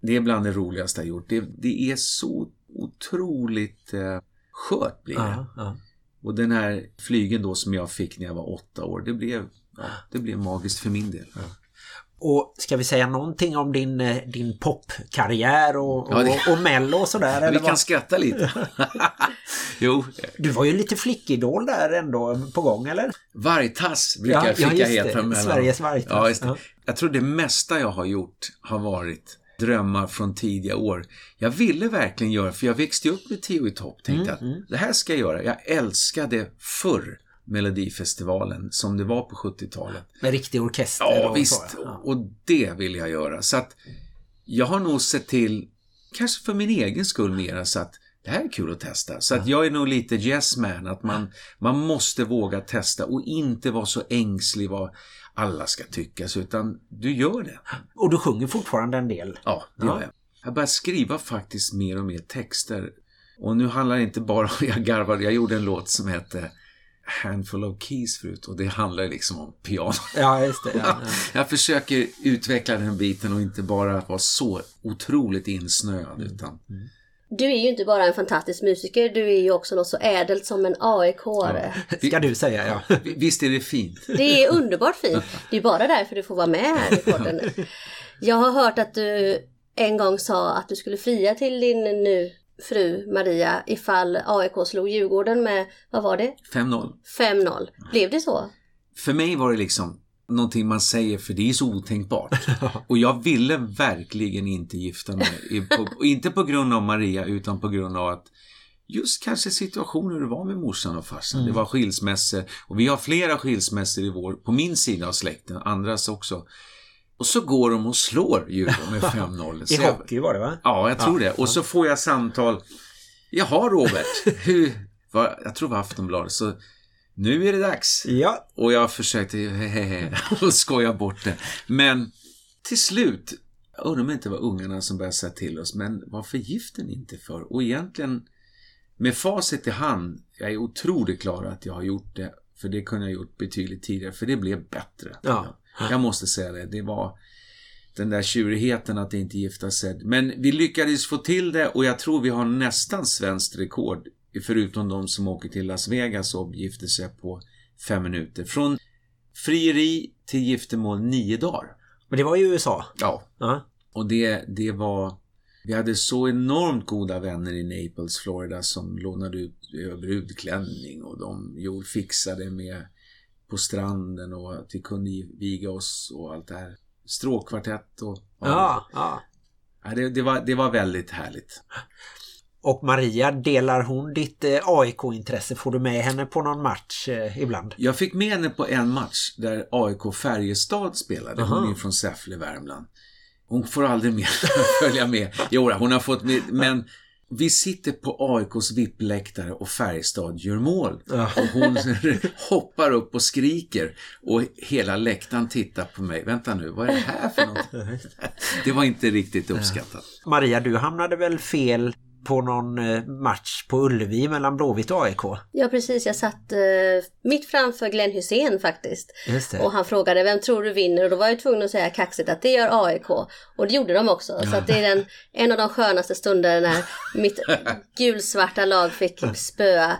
det är bland det roligaste jag gjort. Det, det är så otroligt eh, skört blir det. Ja, ja. Och den här flygen då som jag fick när jag var åtta år, det blev, ja, det blev magiskt för min del. Och ska vi säga någonting om din, eh, din popkarriär och, ja, det... och, Mello och sådär? Eller vi kan vad? skratta lite. jo. Du var ju lite flickidol där ändå på gång, eller? Vargtass brukar ja, Ficka ja, heta. Sveriges Vargtass. Ja, just det. Jag tror det mesta jag har gjort har varit drömmar från tidiga år. Jag ville verkligen göra, för jag växte upp med Tio i topp. Tänkte mm, att mm. det här ska jag göra. Jag älskade förr Melodifestivalen som det var på 70-talet. Med riktig orkester? Ja, och visst. Ja. Och det vill jag göra. Så att jag har nog sett till, kanske för min egen skull mera, så att det här är kul att testa. Så att jag är nog lite yes man, att man, man måste våga testa och inte vara så ängslig vad alla ska tycka, utan du gör det. Och du sjunger fortfarande en del. Ja, det gör jag. Jag börjar skriva faktiskt mer och mer texter. Och nu handlar det inte bara om, jag garvade, jag gjorde en låt som hette Handful of Keys förut och det handlar liksom om piano. Ja, just det. Ja, ja. Jag försöker utveckla den biten och inte bara vara så otroligt insnöad utan Du är ju inte bara en fantastisk musiker, du är ju också något så ädelt som en AIK-are. Ska du säga, ja. visst är det fint? Det är underbart fint. Det är bara därför du får vara med här i podden. Jag har hört att du en gång sa att du skulle fria till din nu fru Maria ifall AIK slog Djurgården med, vad var det? 5-0. 5-0. Blev det så? För mig var det liksom någonting man säger för det är så otänkbart. Och jag ville verkligen inte gifta mig. På, inte på grund av Maria utan på grund av att just kanske situationer det var med morsan och farsan. Det var skilsmässor och vi har flera skilsmässor i vår, på min sida av släkten, andras också. Och så går de och slår Djurgården med 5-0. I hockey var det va? Ja, jag tror det. Och så får jag samtal. Jaha Robert, hur, jag tror det var Aftonbladet, så nu är det dags. Ja. Och jag försökte hehehe och skoja bort det. Men till slut, jag undrar om det inte var ungarna som började säga till oss, men varför gifter ni inte för? Och egentligen, med facit i hand, jag är otroligt glad att jag har gjort det. För det kunde jag ha gjort betydligt tidigare, för det blev bättre. Ja. Jag måste säga det, det var den där tjurigheten att inte gifta sig. Men vi lyckades få till det och jag tror vi har nästan svenskt rekord. Förutom de som åker till Las Vegas och gifter sig på fem minuter. Från frieri till giftermål nio dagar. Men det var i USA. Ja. Ja. Och det, det var... Vi hade så enormt goda vänner i Naples, Florida som lånade ut brudklänning och de gjorde, fixade med på stranden och att vi kunde viga oss och allt det här. Stråkkvartett och... Ja, ja. Ja, det, det, var, det var väldigt härligt. Och Maria, delar hon ditt eh, AIK-intresse? Får du med henne på någon match eh, ibland? Jag fick med henne på en match där AIK Färjestad spelade. Hon är från Säffle, Värmland. Hon får aldrig mer följa med. Jo, hon har fått med, men vi sitter på AIKs VIP-läktare och Färjestad gör mål. Ja. Och hon hoppar upp och skriker och hela läktaren tittar på mig. Vänta nu, vad är det här för något? Det var inte riktigt uppskattat. Maria, du hamnade väl fel på någon eh, match på Ullevi mellan Blåvitt och AIK? Ja precis, jag satt eh, mitt framför Glenn Hussein faktiskt. Just det. Och han frågade vem tror du vinner och då var jag tvungen att säga kaxigt att det gör AIK. Och det gjorde de också. Så att det är den, en av de skönaste stunderna när mitt gulsvarta lag fick spöa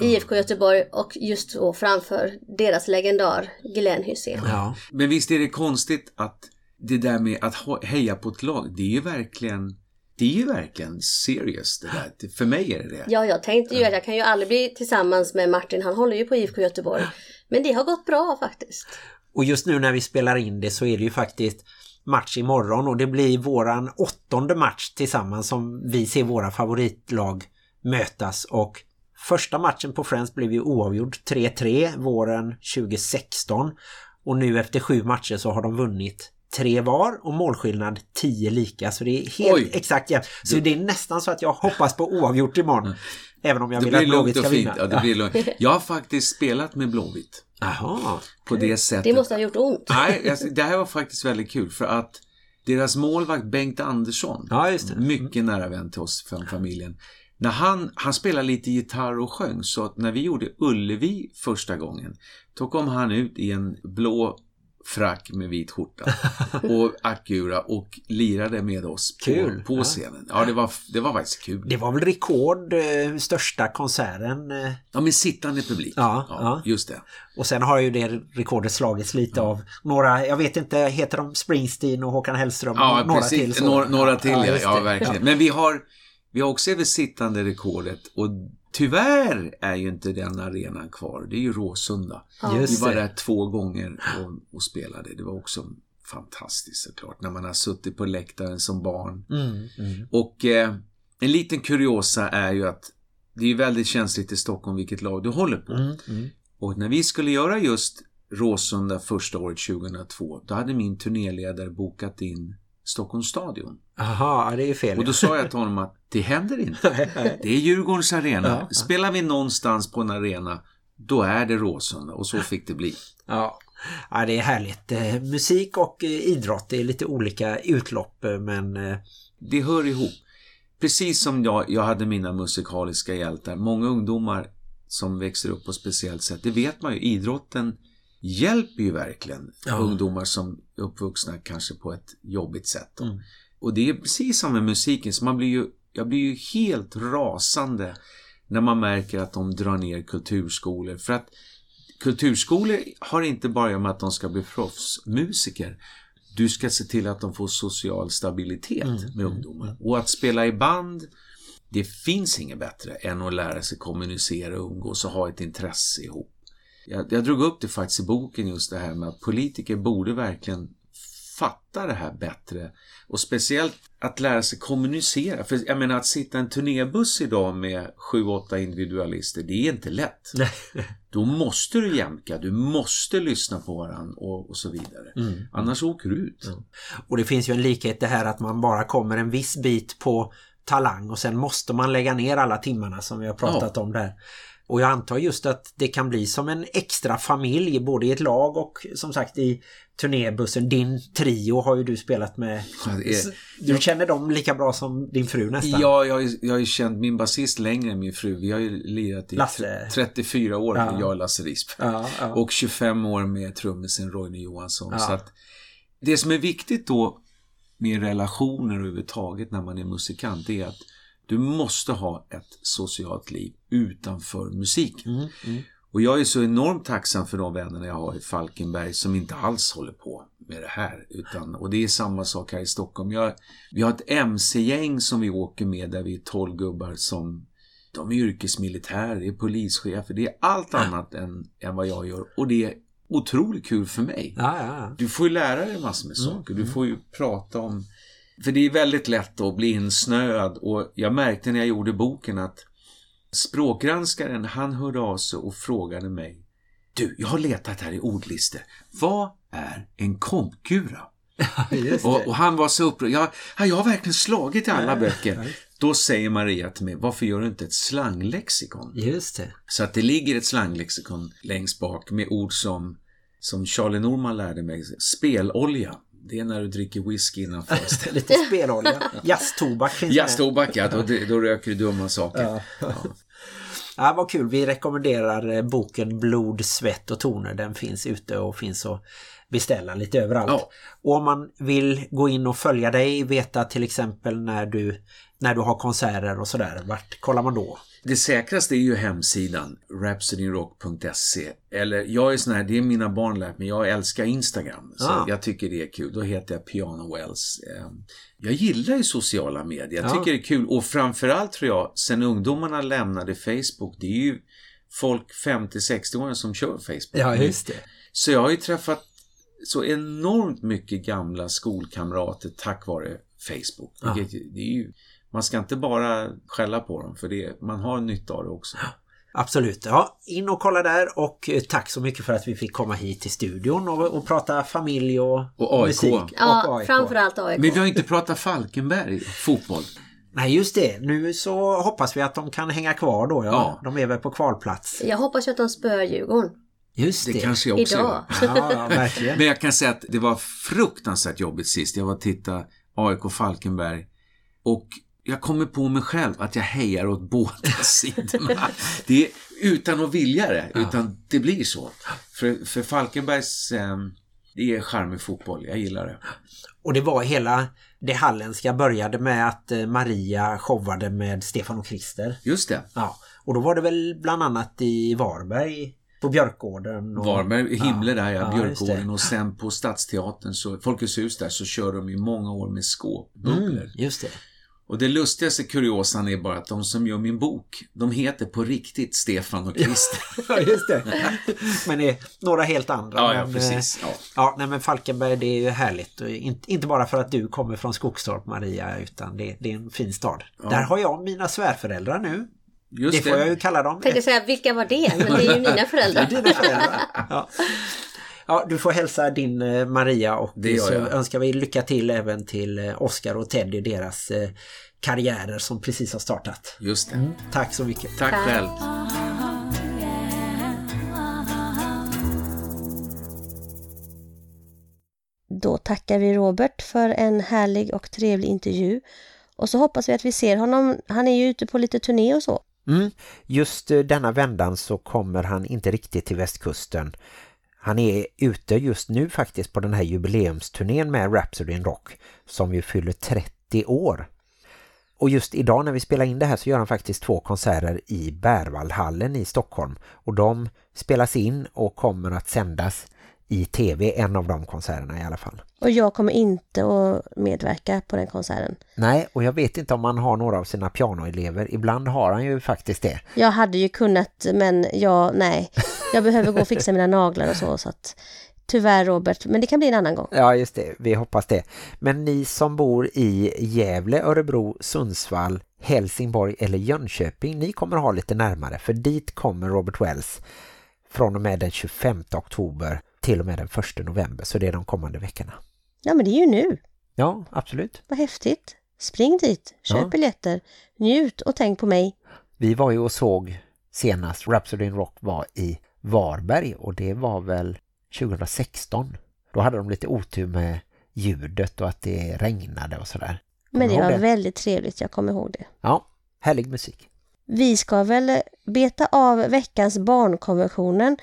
IFK Göteborg och just då framför deras legendar Glenn Hussein. Ja. Men visst är det konstigt att det där med att heja på ett lag, det är ju verkligen det är ju verkligen serious det där. För mig är det det. Ja, jag tänkte ju att jag kan ju aldrig bli tillsammans med Martin, han håller ju på IFK Göteborg. Men det har gått bra faktiskt. Och just nu när vi spelar in det så är det ju faktiskt match imorgon och det blir våran åttonde match tillsammans som vi ser våra favoritlag mötas och första matchen på Friends blev ju oavgjord 3-3 våren 2016 och nu efter sju matcher så har de vunnit tre var och målskillnad 10 lika så det är helt Oj. exakt jämnt. Så det är nästan så att jag hoppas på oavgjort imorgon. Även om jag Det vill att Blåvitt ska och fint. vinna. Ja, det blir lugnt. Jag har faktiskt spelat med Blåvitt Jaha. på det sättet. Det måste ha gjort ont. Nej, alltså, det här var faktiskt väldigt kul för att deras målvakt Bengt Andersson, Ja, just det. mycket nära vän till oss från familjen. När han, han spelade lite gitarr och sjöng så att när vi gjorde Ullevi första gången då kom han ut i en blå frack med vit skjorta och akura och lirade med oss på, Kul. på Ja. scenen. Ja, det var, det var faktiskt kul. Det var väl rekord, eh, största konserten eh, Ja, med sittande publik. Ja, ja. just det. Och sen har ju det rekordet slagits lite av några, jag vet inte, heter de Springsteen och Håkan Hellström? Ja, några precis. till så. några, några till, ja, ja, verkligen. Men vi har, vi har också det sittande rekordet och tyvärr är ju inte den arenan kvar. Det är ju Råsunda. Ja. Vi var där två gånger och, och spelade. Det var också fantastiskt såklart. När man har suttit på läktaren som barn. Mm, mm. Och eh, en liten kuriosa är ju att det är väldigt känsligt i Stockholm vilket lag du håller på. Mm, mm. Och när vi skulle göra just Råsunda första året 2002, då hade min turnéledare bokat in Stockholms stadion. Jaha, ja, det är ju fel. Och då sa jag till honom att det händer inte. Det är Djurgårdens arena. Spelar vi någonstans på en arena, då är det Råsunda. Och så fick det bli. Ja. ja, det är härligt. Eh, Musik och eh, idrott det är lite olika utlopp eh, men Det hör ihop. Precis som jag, jag hade mina musikaliska hjältar. Många ungdomar som växer upp på speciellt sätt. Det vet man ju. Idrotten hjälper ju verkligen Ja. ungdomar som är uppvuxna kanske på ett jobbigt sätt. Mm. Och det är precis som med musiken. Så man blir ju, jag blir ju helt rasande när man märker att de drar ner kulturskolor. För att kulturskolor har inte bara med att de ska bli proffsmusiker. Du ska se till att de får social stabilitet med ungdomar. Och att spela i band, det finns inget bättre än att lära sig kommunicera och umgås och ha ett intresse ihop. Jag, jag drog upp det faktiskt i boken just det här med att politiker borde verkligen fatta det här bättre. Och speciellt att lära sig kommunicera. För jag menar att sitta en turnébuss idag med sju, åtta individualister, det är inte lätt. Då måste du jämka, du måste lyssna på varandra och, och så vidare. Annars åker du ut. Och det finns ju en likhet det här att man bara kommer en viss bit på talang och sen måste man lägga ner alla timmarna som vi har pratat om där. Och jag antar just att det kan bli som en extra familj både i ett lag och som sagt i turnébussen. Din trio har ju du spelat med. Du känner dem lika bra som din fru nästan. Ja, jag, jag har ju känt min basist längre än min fru. Vi har ju lirat i Lasse. tre- 34 år, Ja. jag och Lasse Risp. Ja, ja. Och 25 år med trummisen Roine Johansson. Ja. Så att det som är viktigt då med relationer överhuvudtaget när man är musikant är att du måste ha ett socialt liv utanför musiken. Mm, mm. Och jag är så enormt tacksam för de vännerna jag har i Falkenberg som inte alls håller på med det här. Utan, och det är samma sak här i Stockholm. Jag, vi har ett MC-gäng som vi åker med där vi är 12 gubbar som de är yrkesmilitärer, det är polischefer, det är allt annat än, än vad jag gör. Och det är otroligt kul för mig. Ja, ja, ja. Du får ju lära dig massor med saker. Du får ju prata om... För det är väldigt lätt att bli insnöad och jag märkte när jag gjorde boken att språkgranskaren han hörde av sig och frågade mig Du, jag har letat här i ordlistor. Vad är en kompgura? Just Och, och han var så upprörd. Jag, ja, jag har verkligen slagit i alla böcker. Då säger Maria till mig, varför gör du inte ett slanglexikon? Just det. Så att det ligger ett slanglexikon längst bak med ord som, som Charlie Norman lärde mig. Spelolja. Det är när du dricker whisky innan föreställning. Lite spelolja. Jazztobak finns. Jazztobak, ja. Då, då röker du dumma saker. Ja. Ja, vad kul. Vi rekommenderar eh, boken Blod, svett och toner. Den finns ute och finns att beställa lite överallt. Ja. Och om man vill gå in och följa dig, veta till exempel när du, när du har konserter och sådär, vart kollar man då? Det säkraste är ju hemsidan rhapsodyrock.se Eller jag är sån här, det är mina barn lärt mig, jag älskar Instagram. Så Ah. jag tycker det är kul. Då heter jag Piano Wells. Eh, Jag gillar ju sociala medier. Jag Ja. tycker det är kul. Och framförallt tror jag, sen ungdomarna lämnade Facebook, det är ju folk 50-60-åringar som kör Facebook. det. Så jag har ju träffat så enormt mycket gamla skolkamrater tack vare Facebook. Ja. Det är ju, man ska inte bara skälla på dem för det, man har nytta av det också. Absolut. Ja, in och kolla där och eh, tack så mycket för att vi fick komma hit till studion och, och prata familj och, Och AIK. musik. Ja, och AIK. framförallt AIK. Men vi har inte pratat Falkenberg, fotboll. Nej, just det. Nu så hoppas vi att de kan hänga kvar då. Ja. Ja. De är väl på kvalplats. Jag hoppas ju att de spör Djurgården. Just Det det. kanske jag också Idag. gör. Ja, ja, verkligen. Men jag kan säga att det var fruktansvärt jobbigt sist. Jag var och tittade AIK Falkenberg och jag kommer på mig själv att jag hejar åt båda sidorna. Det är utan att vilja det, utan det blir så. För, för Falkenbergs, eh, det är charmig fotboll, jag gillar det. Och det var hela det halländska började med att eh, Maria showade med Stefan och Christer. Just det. Ja. Och då var det väl bland annat i Varberg på Björkgården. Och... Varberg, Himle där, ja, Ja, Björkgården och sen på Stadsteatern, så, Folkets hus där, så kör de i många år med skåpbubblor. Mm, just det. Och det lustigaste kuriosan är bara att de som gör min bok, de heter på riktigt Stefan och Christer. Ja, just det. Men det är några helt andra. Ja, ja, men, precis. eh, Ja. Ja, nej men Falkenberg det är ju härligt. Och inte, inte bara för att du kommer från Skogstorp Maria utan det, det är en fin stad. Där har jag mina svärföräldrar nu. Just det får jag ju kalla dem. Tänkte säga, vilka var det? Men det är ju mina föräldrar. Dina föräldrar. Ja. Ja, du får hälsa din eh, Maria och Det så jag. önskar vi lycka till även till eh, Oscar och Ted i deras eh, karriärer som precis har startat. Just det. Tack så mycket. Tack själv. Då tackar vi Robert för en härlig och trevlig intervju. Och så hoppas vi att vi ser honom. Han är ju ute på lite turné och så. Mm. Just denna vändan så kommer han inte riktigt till västkusten. Han är ute just nu faktiskt på den här jubileumsturnén med Rhapsody in Rock som ju fyller 30 år. Och just idag när vi spelar in det här så gör han faktiskt två konserter i Bärvallhallen i Stockholm. Och de spelas in och kommer att sändas i tv, en av de konserterna i alla fall. Och jag kommer inte att medverka på den konserten. Nej, och jag vet inte om han har några av sina pianoelever. Ibland har han ju faktiskt det. Jag hade ju kunnat, men jag, nej. Jag behöver gå och fixa mina naglar och så, så att tyvärr Robert, men det kan bli en annan gång. Ja, just det. Vi hoppas det. Men ni som bor i Gävle, Örebro, Sundsvall, Helsingborg eller Jönköping, ni kommer ha lite närmare. För dit kommer Robert Wells från och med den 25 oktober till och med den 1 november. Så det är de kommande veckorna. Ja, men det är ju nu. Ja, absolut. Vad häftigt. Spring dit, köp Ja. biljetter, njut och tänk på mig. Vi var ju och såg senast Rhapsody in Rock var i Varberg och det var väl 2016. Då hade de lite otur med ljudet och att det regnade och sådär. Men det var väldigt trevligt, jag kommer ihåg det. Ja, härlig musik. Vi ska väl beta av veckans barnkonventionen.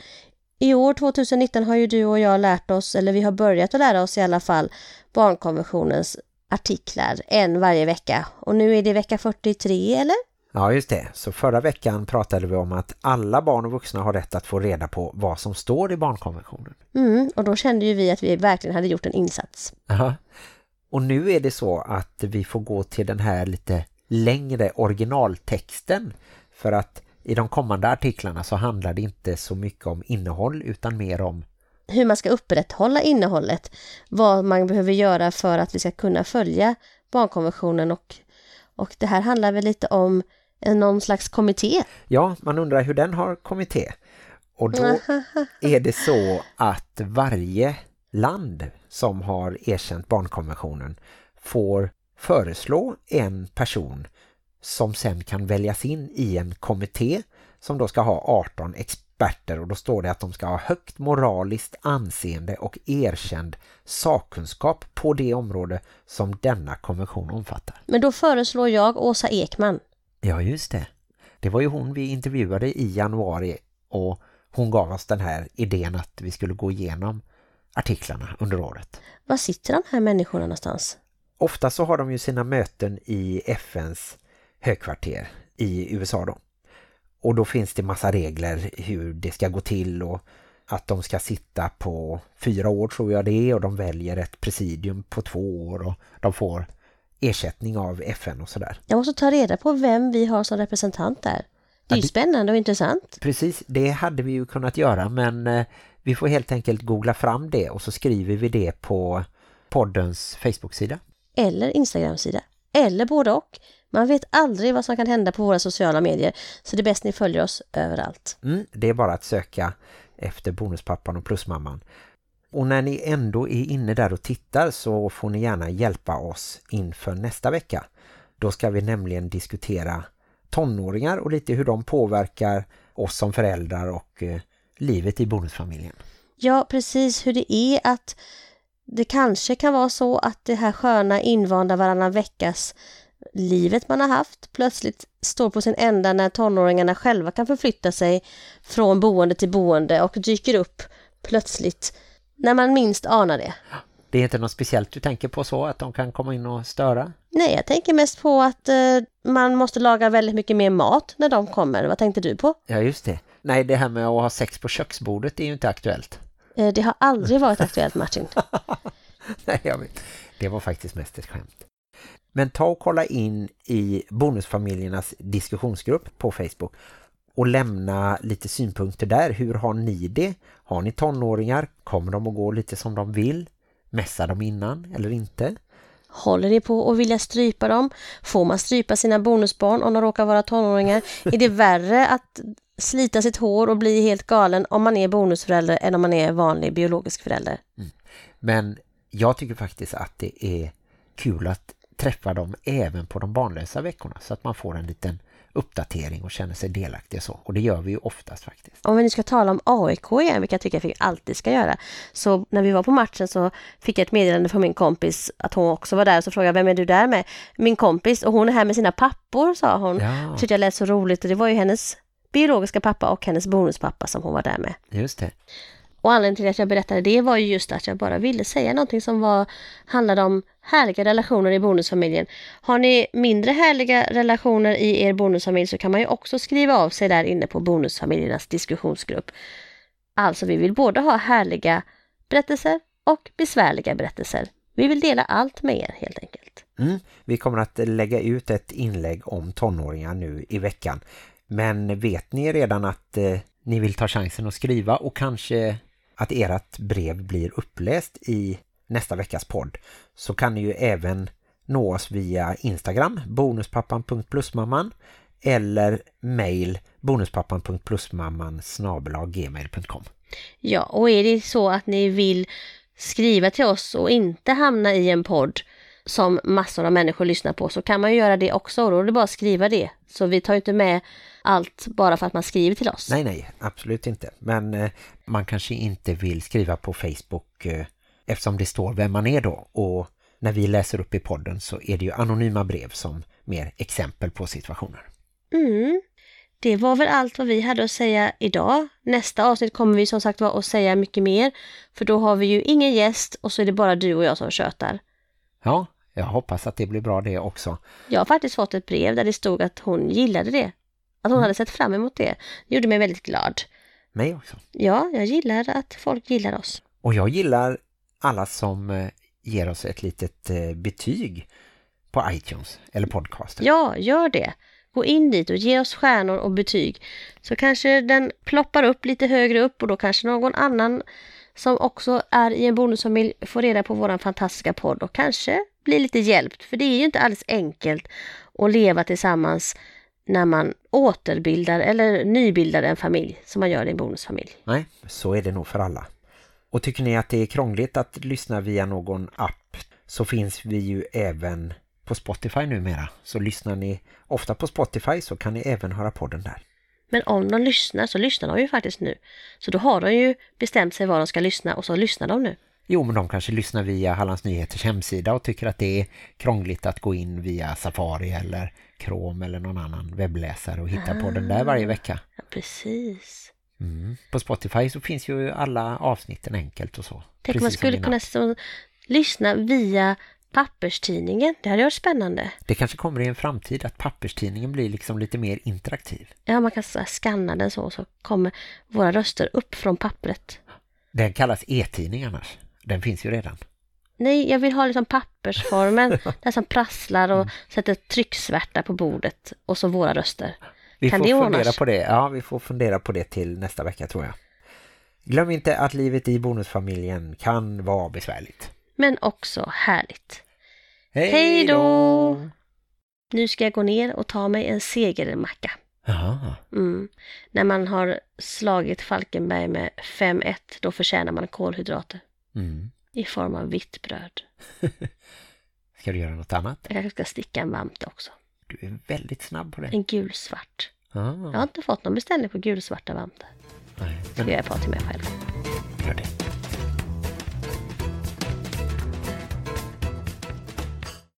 I år 2019 har ju du och jag lärt oss, eller vi har börjat att lära oss i alla fall, barnkonventionens artiklar en varje vecka. Och nu är det vecka 43, eller? Ja, just det. Så förra veckan pratade vi om att alla barn och vuxna har rätt att få reda på vad som står i barnkonventionen. Mm, och då kände ju vi att vi verkligen hade gjort en insats. Aha. Och nu är det så att vi får gå till den här lite längre originaltexten för att i de kommande artiklarna så handlar det inte så mycket om innehåll utan mer om Hur man ska upprätthålla innehållet, vad man behöver göra för att vi ska kunna följa barnkonventionen och, och det här handlar väl lite om någon slags kommitté. Ja, man undrar hur den har kommit till. Och då är det så att varje land som har erkänt barnkonventionen får föreslå en person som sen kan väljas in i en kommitté som då ska ha 18 experter och då står det att de ska ha högt moraliskt anseende och erkänd sakkunskap på det område som denna konvention omfattar. Men då föreslår jag Åsa Ekman. Ja, just det. Det var ju hon vi intervjuade i januari och hon gav oss den här idén att vi skulle gå igenom artiklarna under året. Var sitter de här människorna någonstans? Ofta så har de ju sina möten i FNs högkvarter i USA då. Och då finns det massa regler hur det ska gå till och att de ska sitta på fyra år tror jag det är och de väljer ett presidium på två år och de får ersättning av FN och sådär. Jag måste ta reda på vem vi har som representant där. Det är ju spännande och intressant. Precis, det hade vi ju kunnat göra men eh, vi får helt enkelt googla fram det och så skriver vi det på poddens Facebook-sida. Eller Instagram-sida. Eller både och. Man vet aldrig vad som kan hända på våra sociala medier. Så det är bäst ni följer oss överallt. Mm, det är bara att söka efter bonuspappan och plusmamman. Och när ni ändå är inne där och tittar så får ni gärna hjälpa oss inför nästa vecka. Då ska vi nämligen diskutera tonåringar och lite hur de påverkar oss som föräldrar och eh, livet i bonusfamiljen. Ja, precis hur det är att det kanske kan vara så att det här sköna invanda varannan veckas livet man har haft plötsligt står på sin ända när tonåringarna själva kan förflytta sig från boende till boende och dyker upp plötsligt när man minst anar det. Det är inte något speciellt du tänker på så att de kan komma in och störa? Nej, jag tänker mest på att eh, man måste laga väldigt mycket mer mat när de kommer. Vad tänkte du på? Ja just det. Nej det här med att ha sex på köksbordet är ju inte aktuellt. Eh, det har aldrig varit aktuellt, Martin. Nej, jag vet. Det var faktiskt mest ett skämt. Men ta och kolla in i bonusfamiljernas diskussionsgrupp på Facebook och lämna lite synpunkter där. Hur har ni det? Har ni tonåringar? Kommer de att gå lite som de vill? Mässar de innan eller inte? Håller ni på att vilja strypa dem? Får man strypa sina bonusbarn om de råkar vara tonåringar? Är det värre att slita sitt hår och bli helt galen om man är bonusförälder än om man är vanlig biologisk förälder. Men jag tycker faktiskt att det är kul att träffa dem även på de barnlösa veckorna så att man får en liten uppdatering och känner sig delaktig och så. Och det gör vi ju oftast faktiskt. Om vi nu ska tala om AIK igen, vilket jag tycker vi alltid ska göra. Så när vi var på matchen så fick jag ett meddelande från min kompis att hon också var där. Så frågade jag, vem är du där med? Min kompis och hon är här med sina pappor, sa hon. Ja. Tyckte jag lät så roligt och det var ju hennes biologiska pappa och hennes bonuspappa som hon var där med. Just det. Och anledningen till att jag berättade det var ju just att jag bara ville säga någonting som var, handlade om härliga relationer i bonusfamiljen. Har ni mindre härliga relationer i er bonusfamilj så kan man ju också skriva av sig där inne på bonusfamiljernas diskussionsgrupp. Alltså vi vill både ha härliga berättelser och besvärliga berättelser. Vi vill dela allt med er helt enkelt. Mm. Vi kommer att lägga ut ett inlägg om tonåringar nu i veckan. Men vet ni redan att eh, ni vill ta chansen att skriva och kanske att ert brev blir uppläst i nästa veckas podd så kan ni ju även nå oss via Instagram bonuspappan.plusmamman eller mail bonuspappan.plusmamman gmail.com Ja, och är det så att ni vill skriva till oss och inte hamna i en podd som massor av människor lyssnar på så kan man ju göra det också och då är det bara att skriva det. Så vi tar ju inte med allt bara för att man skriver till oss. Nej, nej, absolut inte. Men eh, man kanske inte vill skriva på Facebook eh, eftersom det står vem man är då. Och när vi läser upp i podden så är det ju anonyma brev som mer exempel på situationer. Mm. Det var väl allt vad vi hade att säga idag. Nästa avsnitt kommer vi som sagt vara att säga mycket mer. För då har vi ju ingen gäst och så är det bara du och jag som tjötar. Ja, jag hoppas att det blir bra det också. Jag har faktiskt fått ett brev där det stod att hon gillade det. Att hon hade sett fram emot det. Det gjorde mig väldigt glad. Mig också. Ja, jag gillar att folk gillar oss. Och jag gillar alla som eh, ger oss ett litet eh, betyg på iTunes eller podcasten. Ja, gör det. Gå in dit och ge oss stjärnor och betyg. Så kanske den ploppar upp lite högre upp och då kanske någon annan som också är i en bonusfamilj får reda på våran fantastiska podd och kanske blir lite hjälpt. För det är ju inte alldeles enkelt att leva tillsammans när man återbildar eller nybildar en familj som man gör i en bonusfamilj. Nej, så är det nog för alla. Och tycker ni att det är krångligt att lyssna via någon app så finns vi ju även på Spotify numera. Så lyssnar ni ofta på Spotify så kan ni även höra podden där. Men om de lyssnar så lyssnar de ju faktiskt nu. Så då har de ju bestämt sig var de ska lyssna och så lyssnar de nu. Jo, men de kanske lyssnar via Hallands Nyheters hemsida och tycker att det är krångligt att gå in via Safari eller Chrome eller någon annan webbläsare och hitta podden där varje vecka. Ja, precis. Mm. På Spotify så finns ju alla avsnitten enkelt och så. Tänk Precis man skulle kunna så, lyssna via papperstidningen. Det hade varit spännande. Det kanske kommer i en framtid att papperstidningen blir liksom lite mer interaktiv. Ja, man kan scanna den så, så kommer våra röster upp från pappret. Den kallas e-tidning annars. Den finns ju redan. Nej, jag vill ha liksom pappersformen. där som prasslar och sätter trycksvärta på bordet. Och så våra röster. Vi Kan får det fundera på det. Ja, vi får fundera på det till nästa vecka tror jag. Glöm inte att livet i bonusfamiljen kan vara besvärligt. Men också härligt. Hej Hej då! Nu ska jag gå ner och ta mig en segermacka. Jaha. Mm. När man har slagit Falkenberg med 5-1, då förtjänar man kolhydrater. Mm. I form av vitt bröd. Ska du göra något annat? Jag ska sticka en vante också. Du är väldigt snabb på det. En gulsvart. Ah, Jag har inte fått någon beställning på gulsvarta vantar. nej, Ska men jag göra ett par till mig själv. gör det.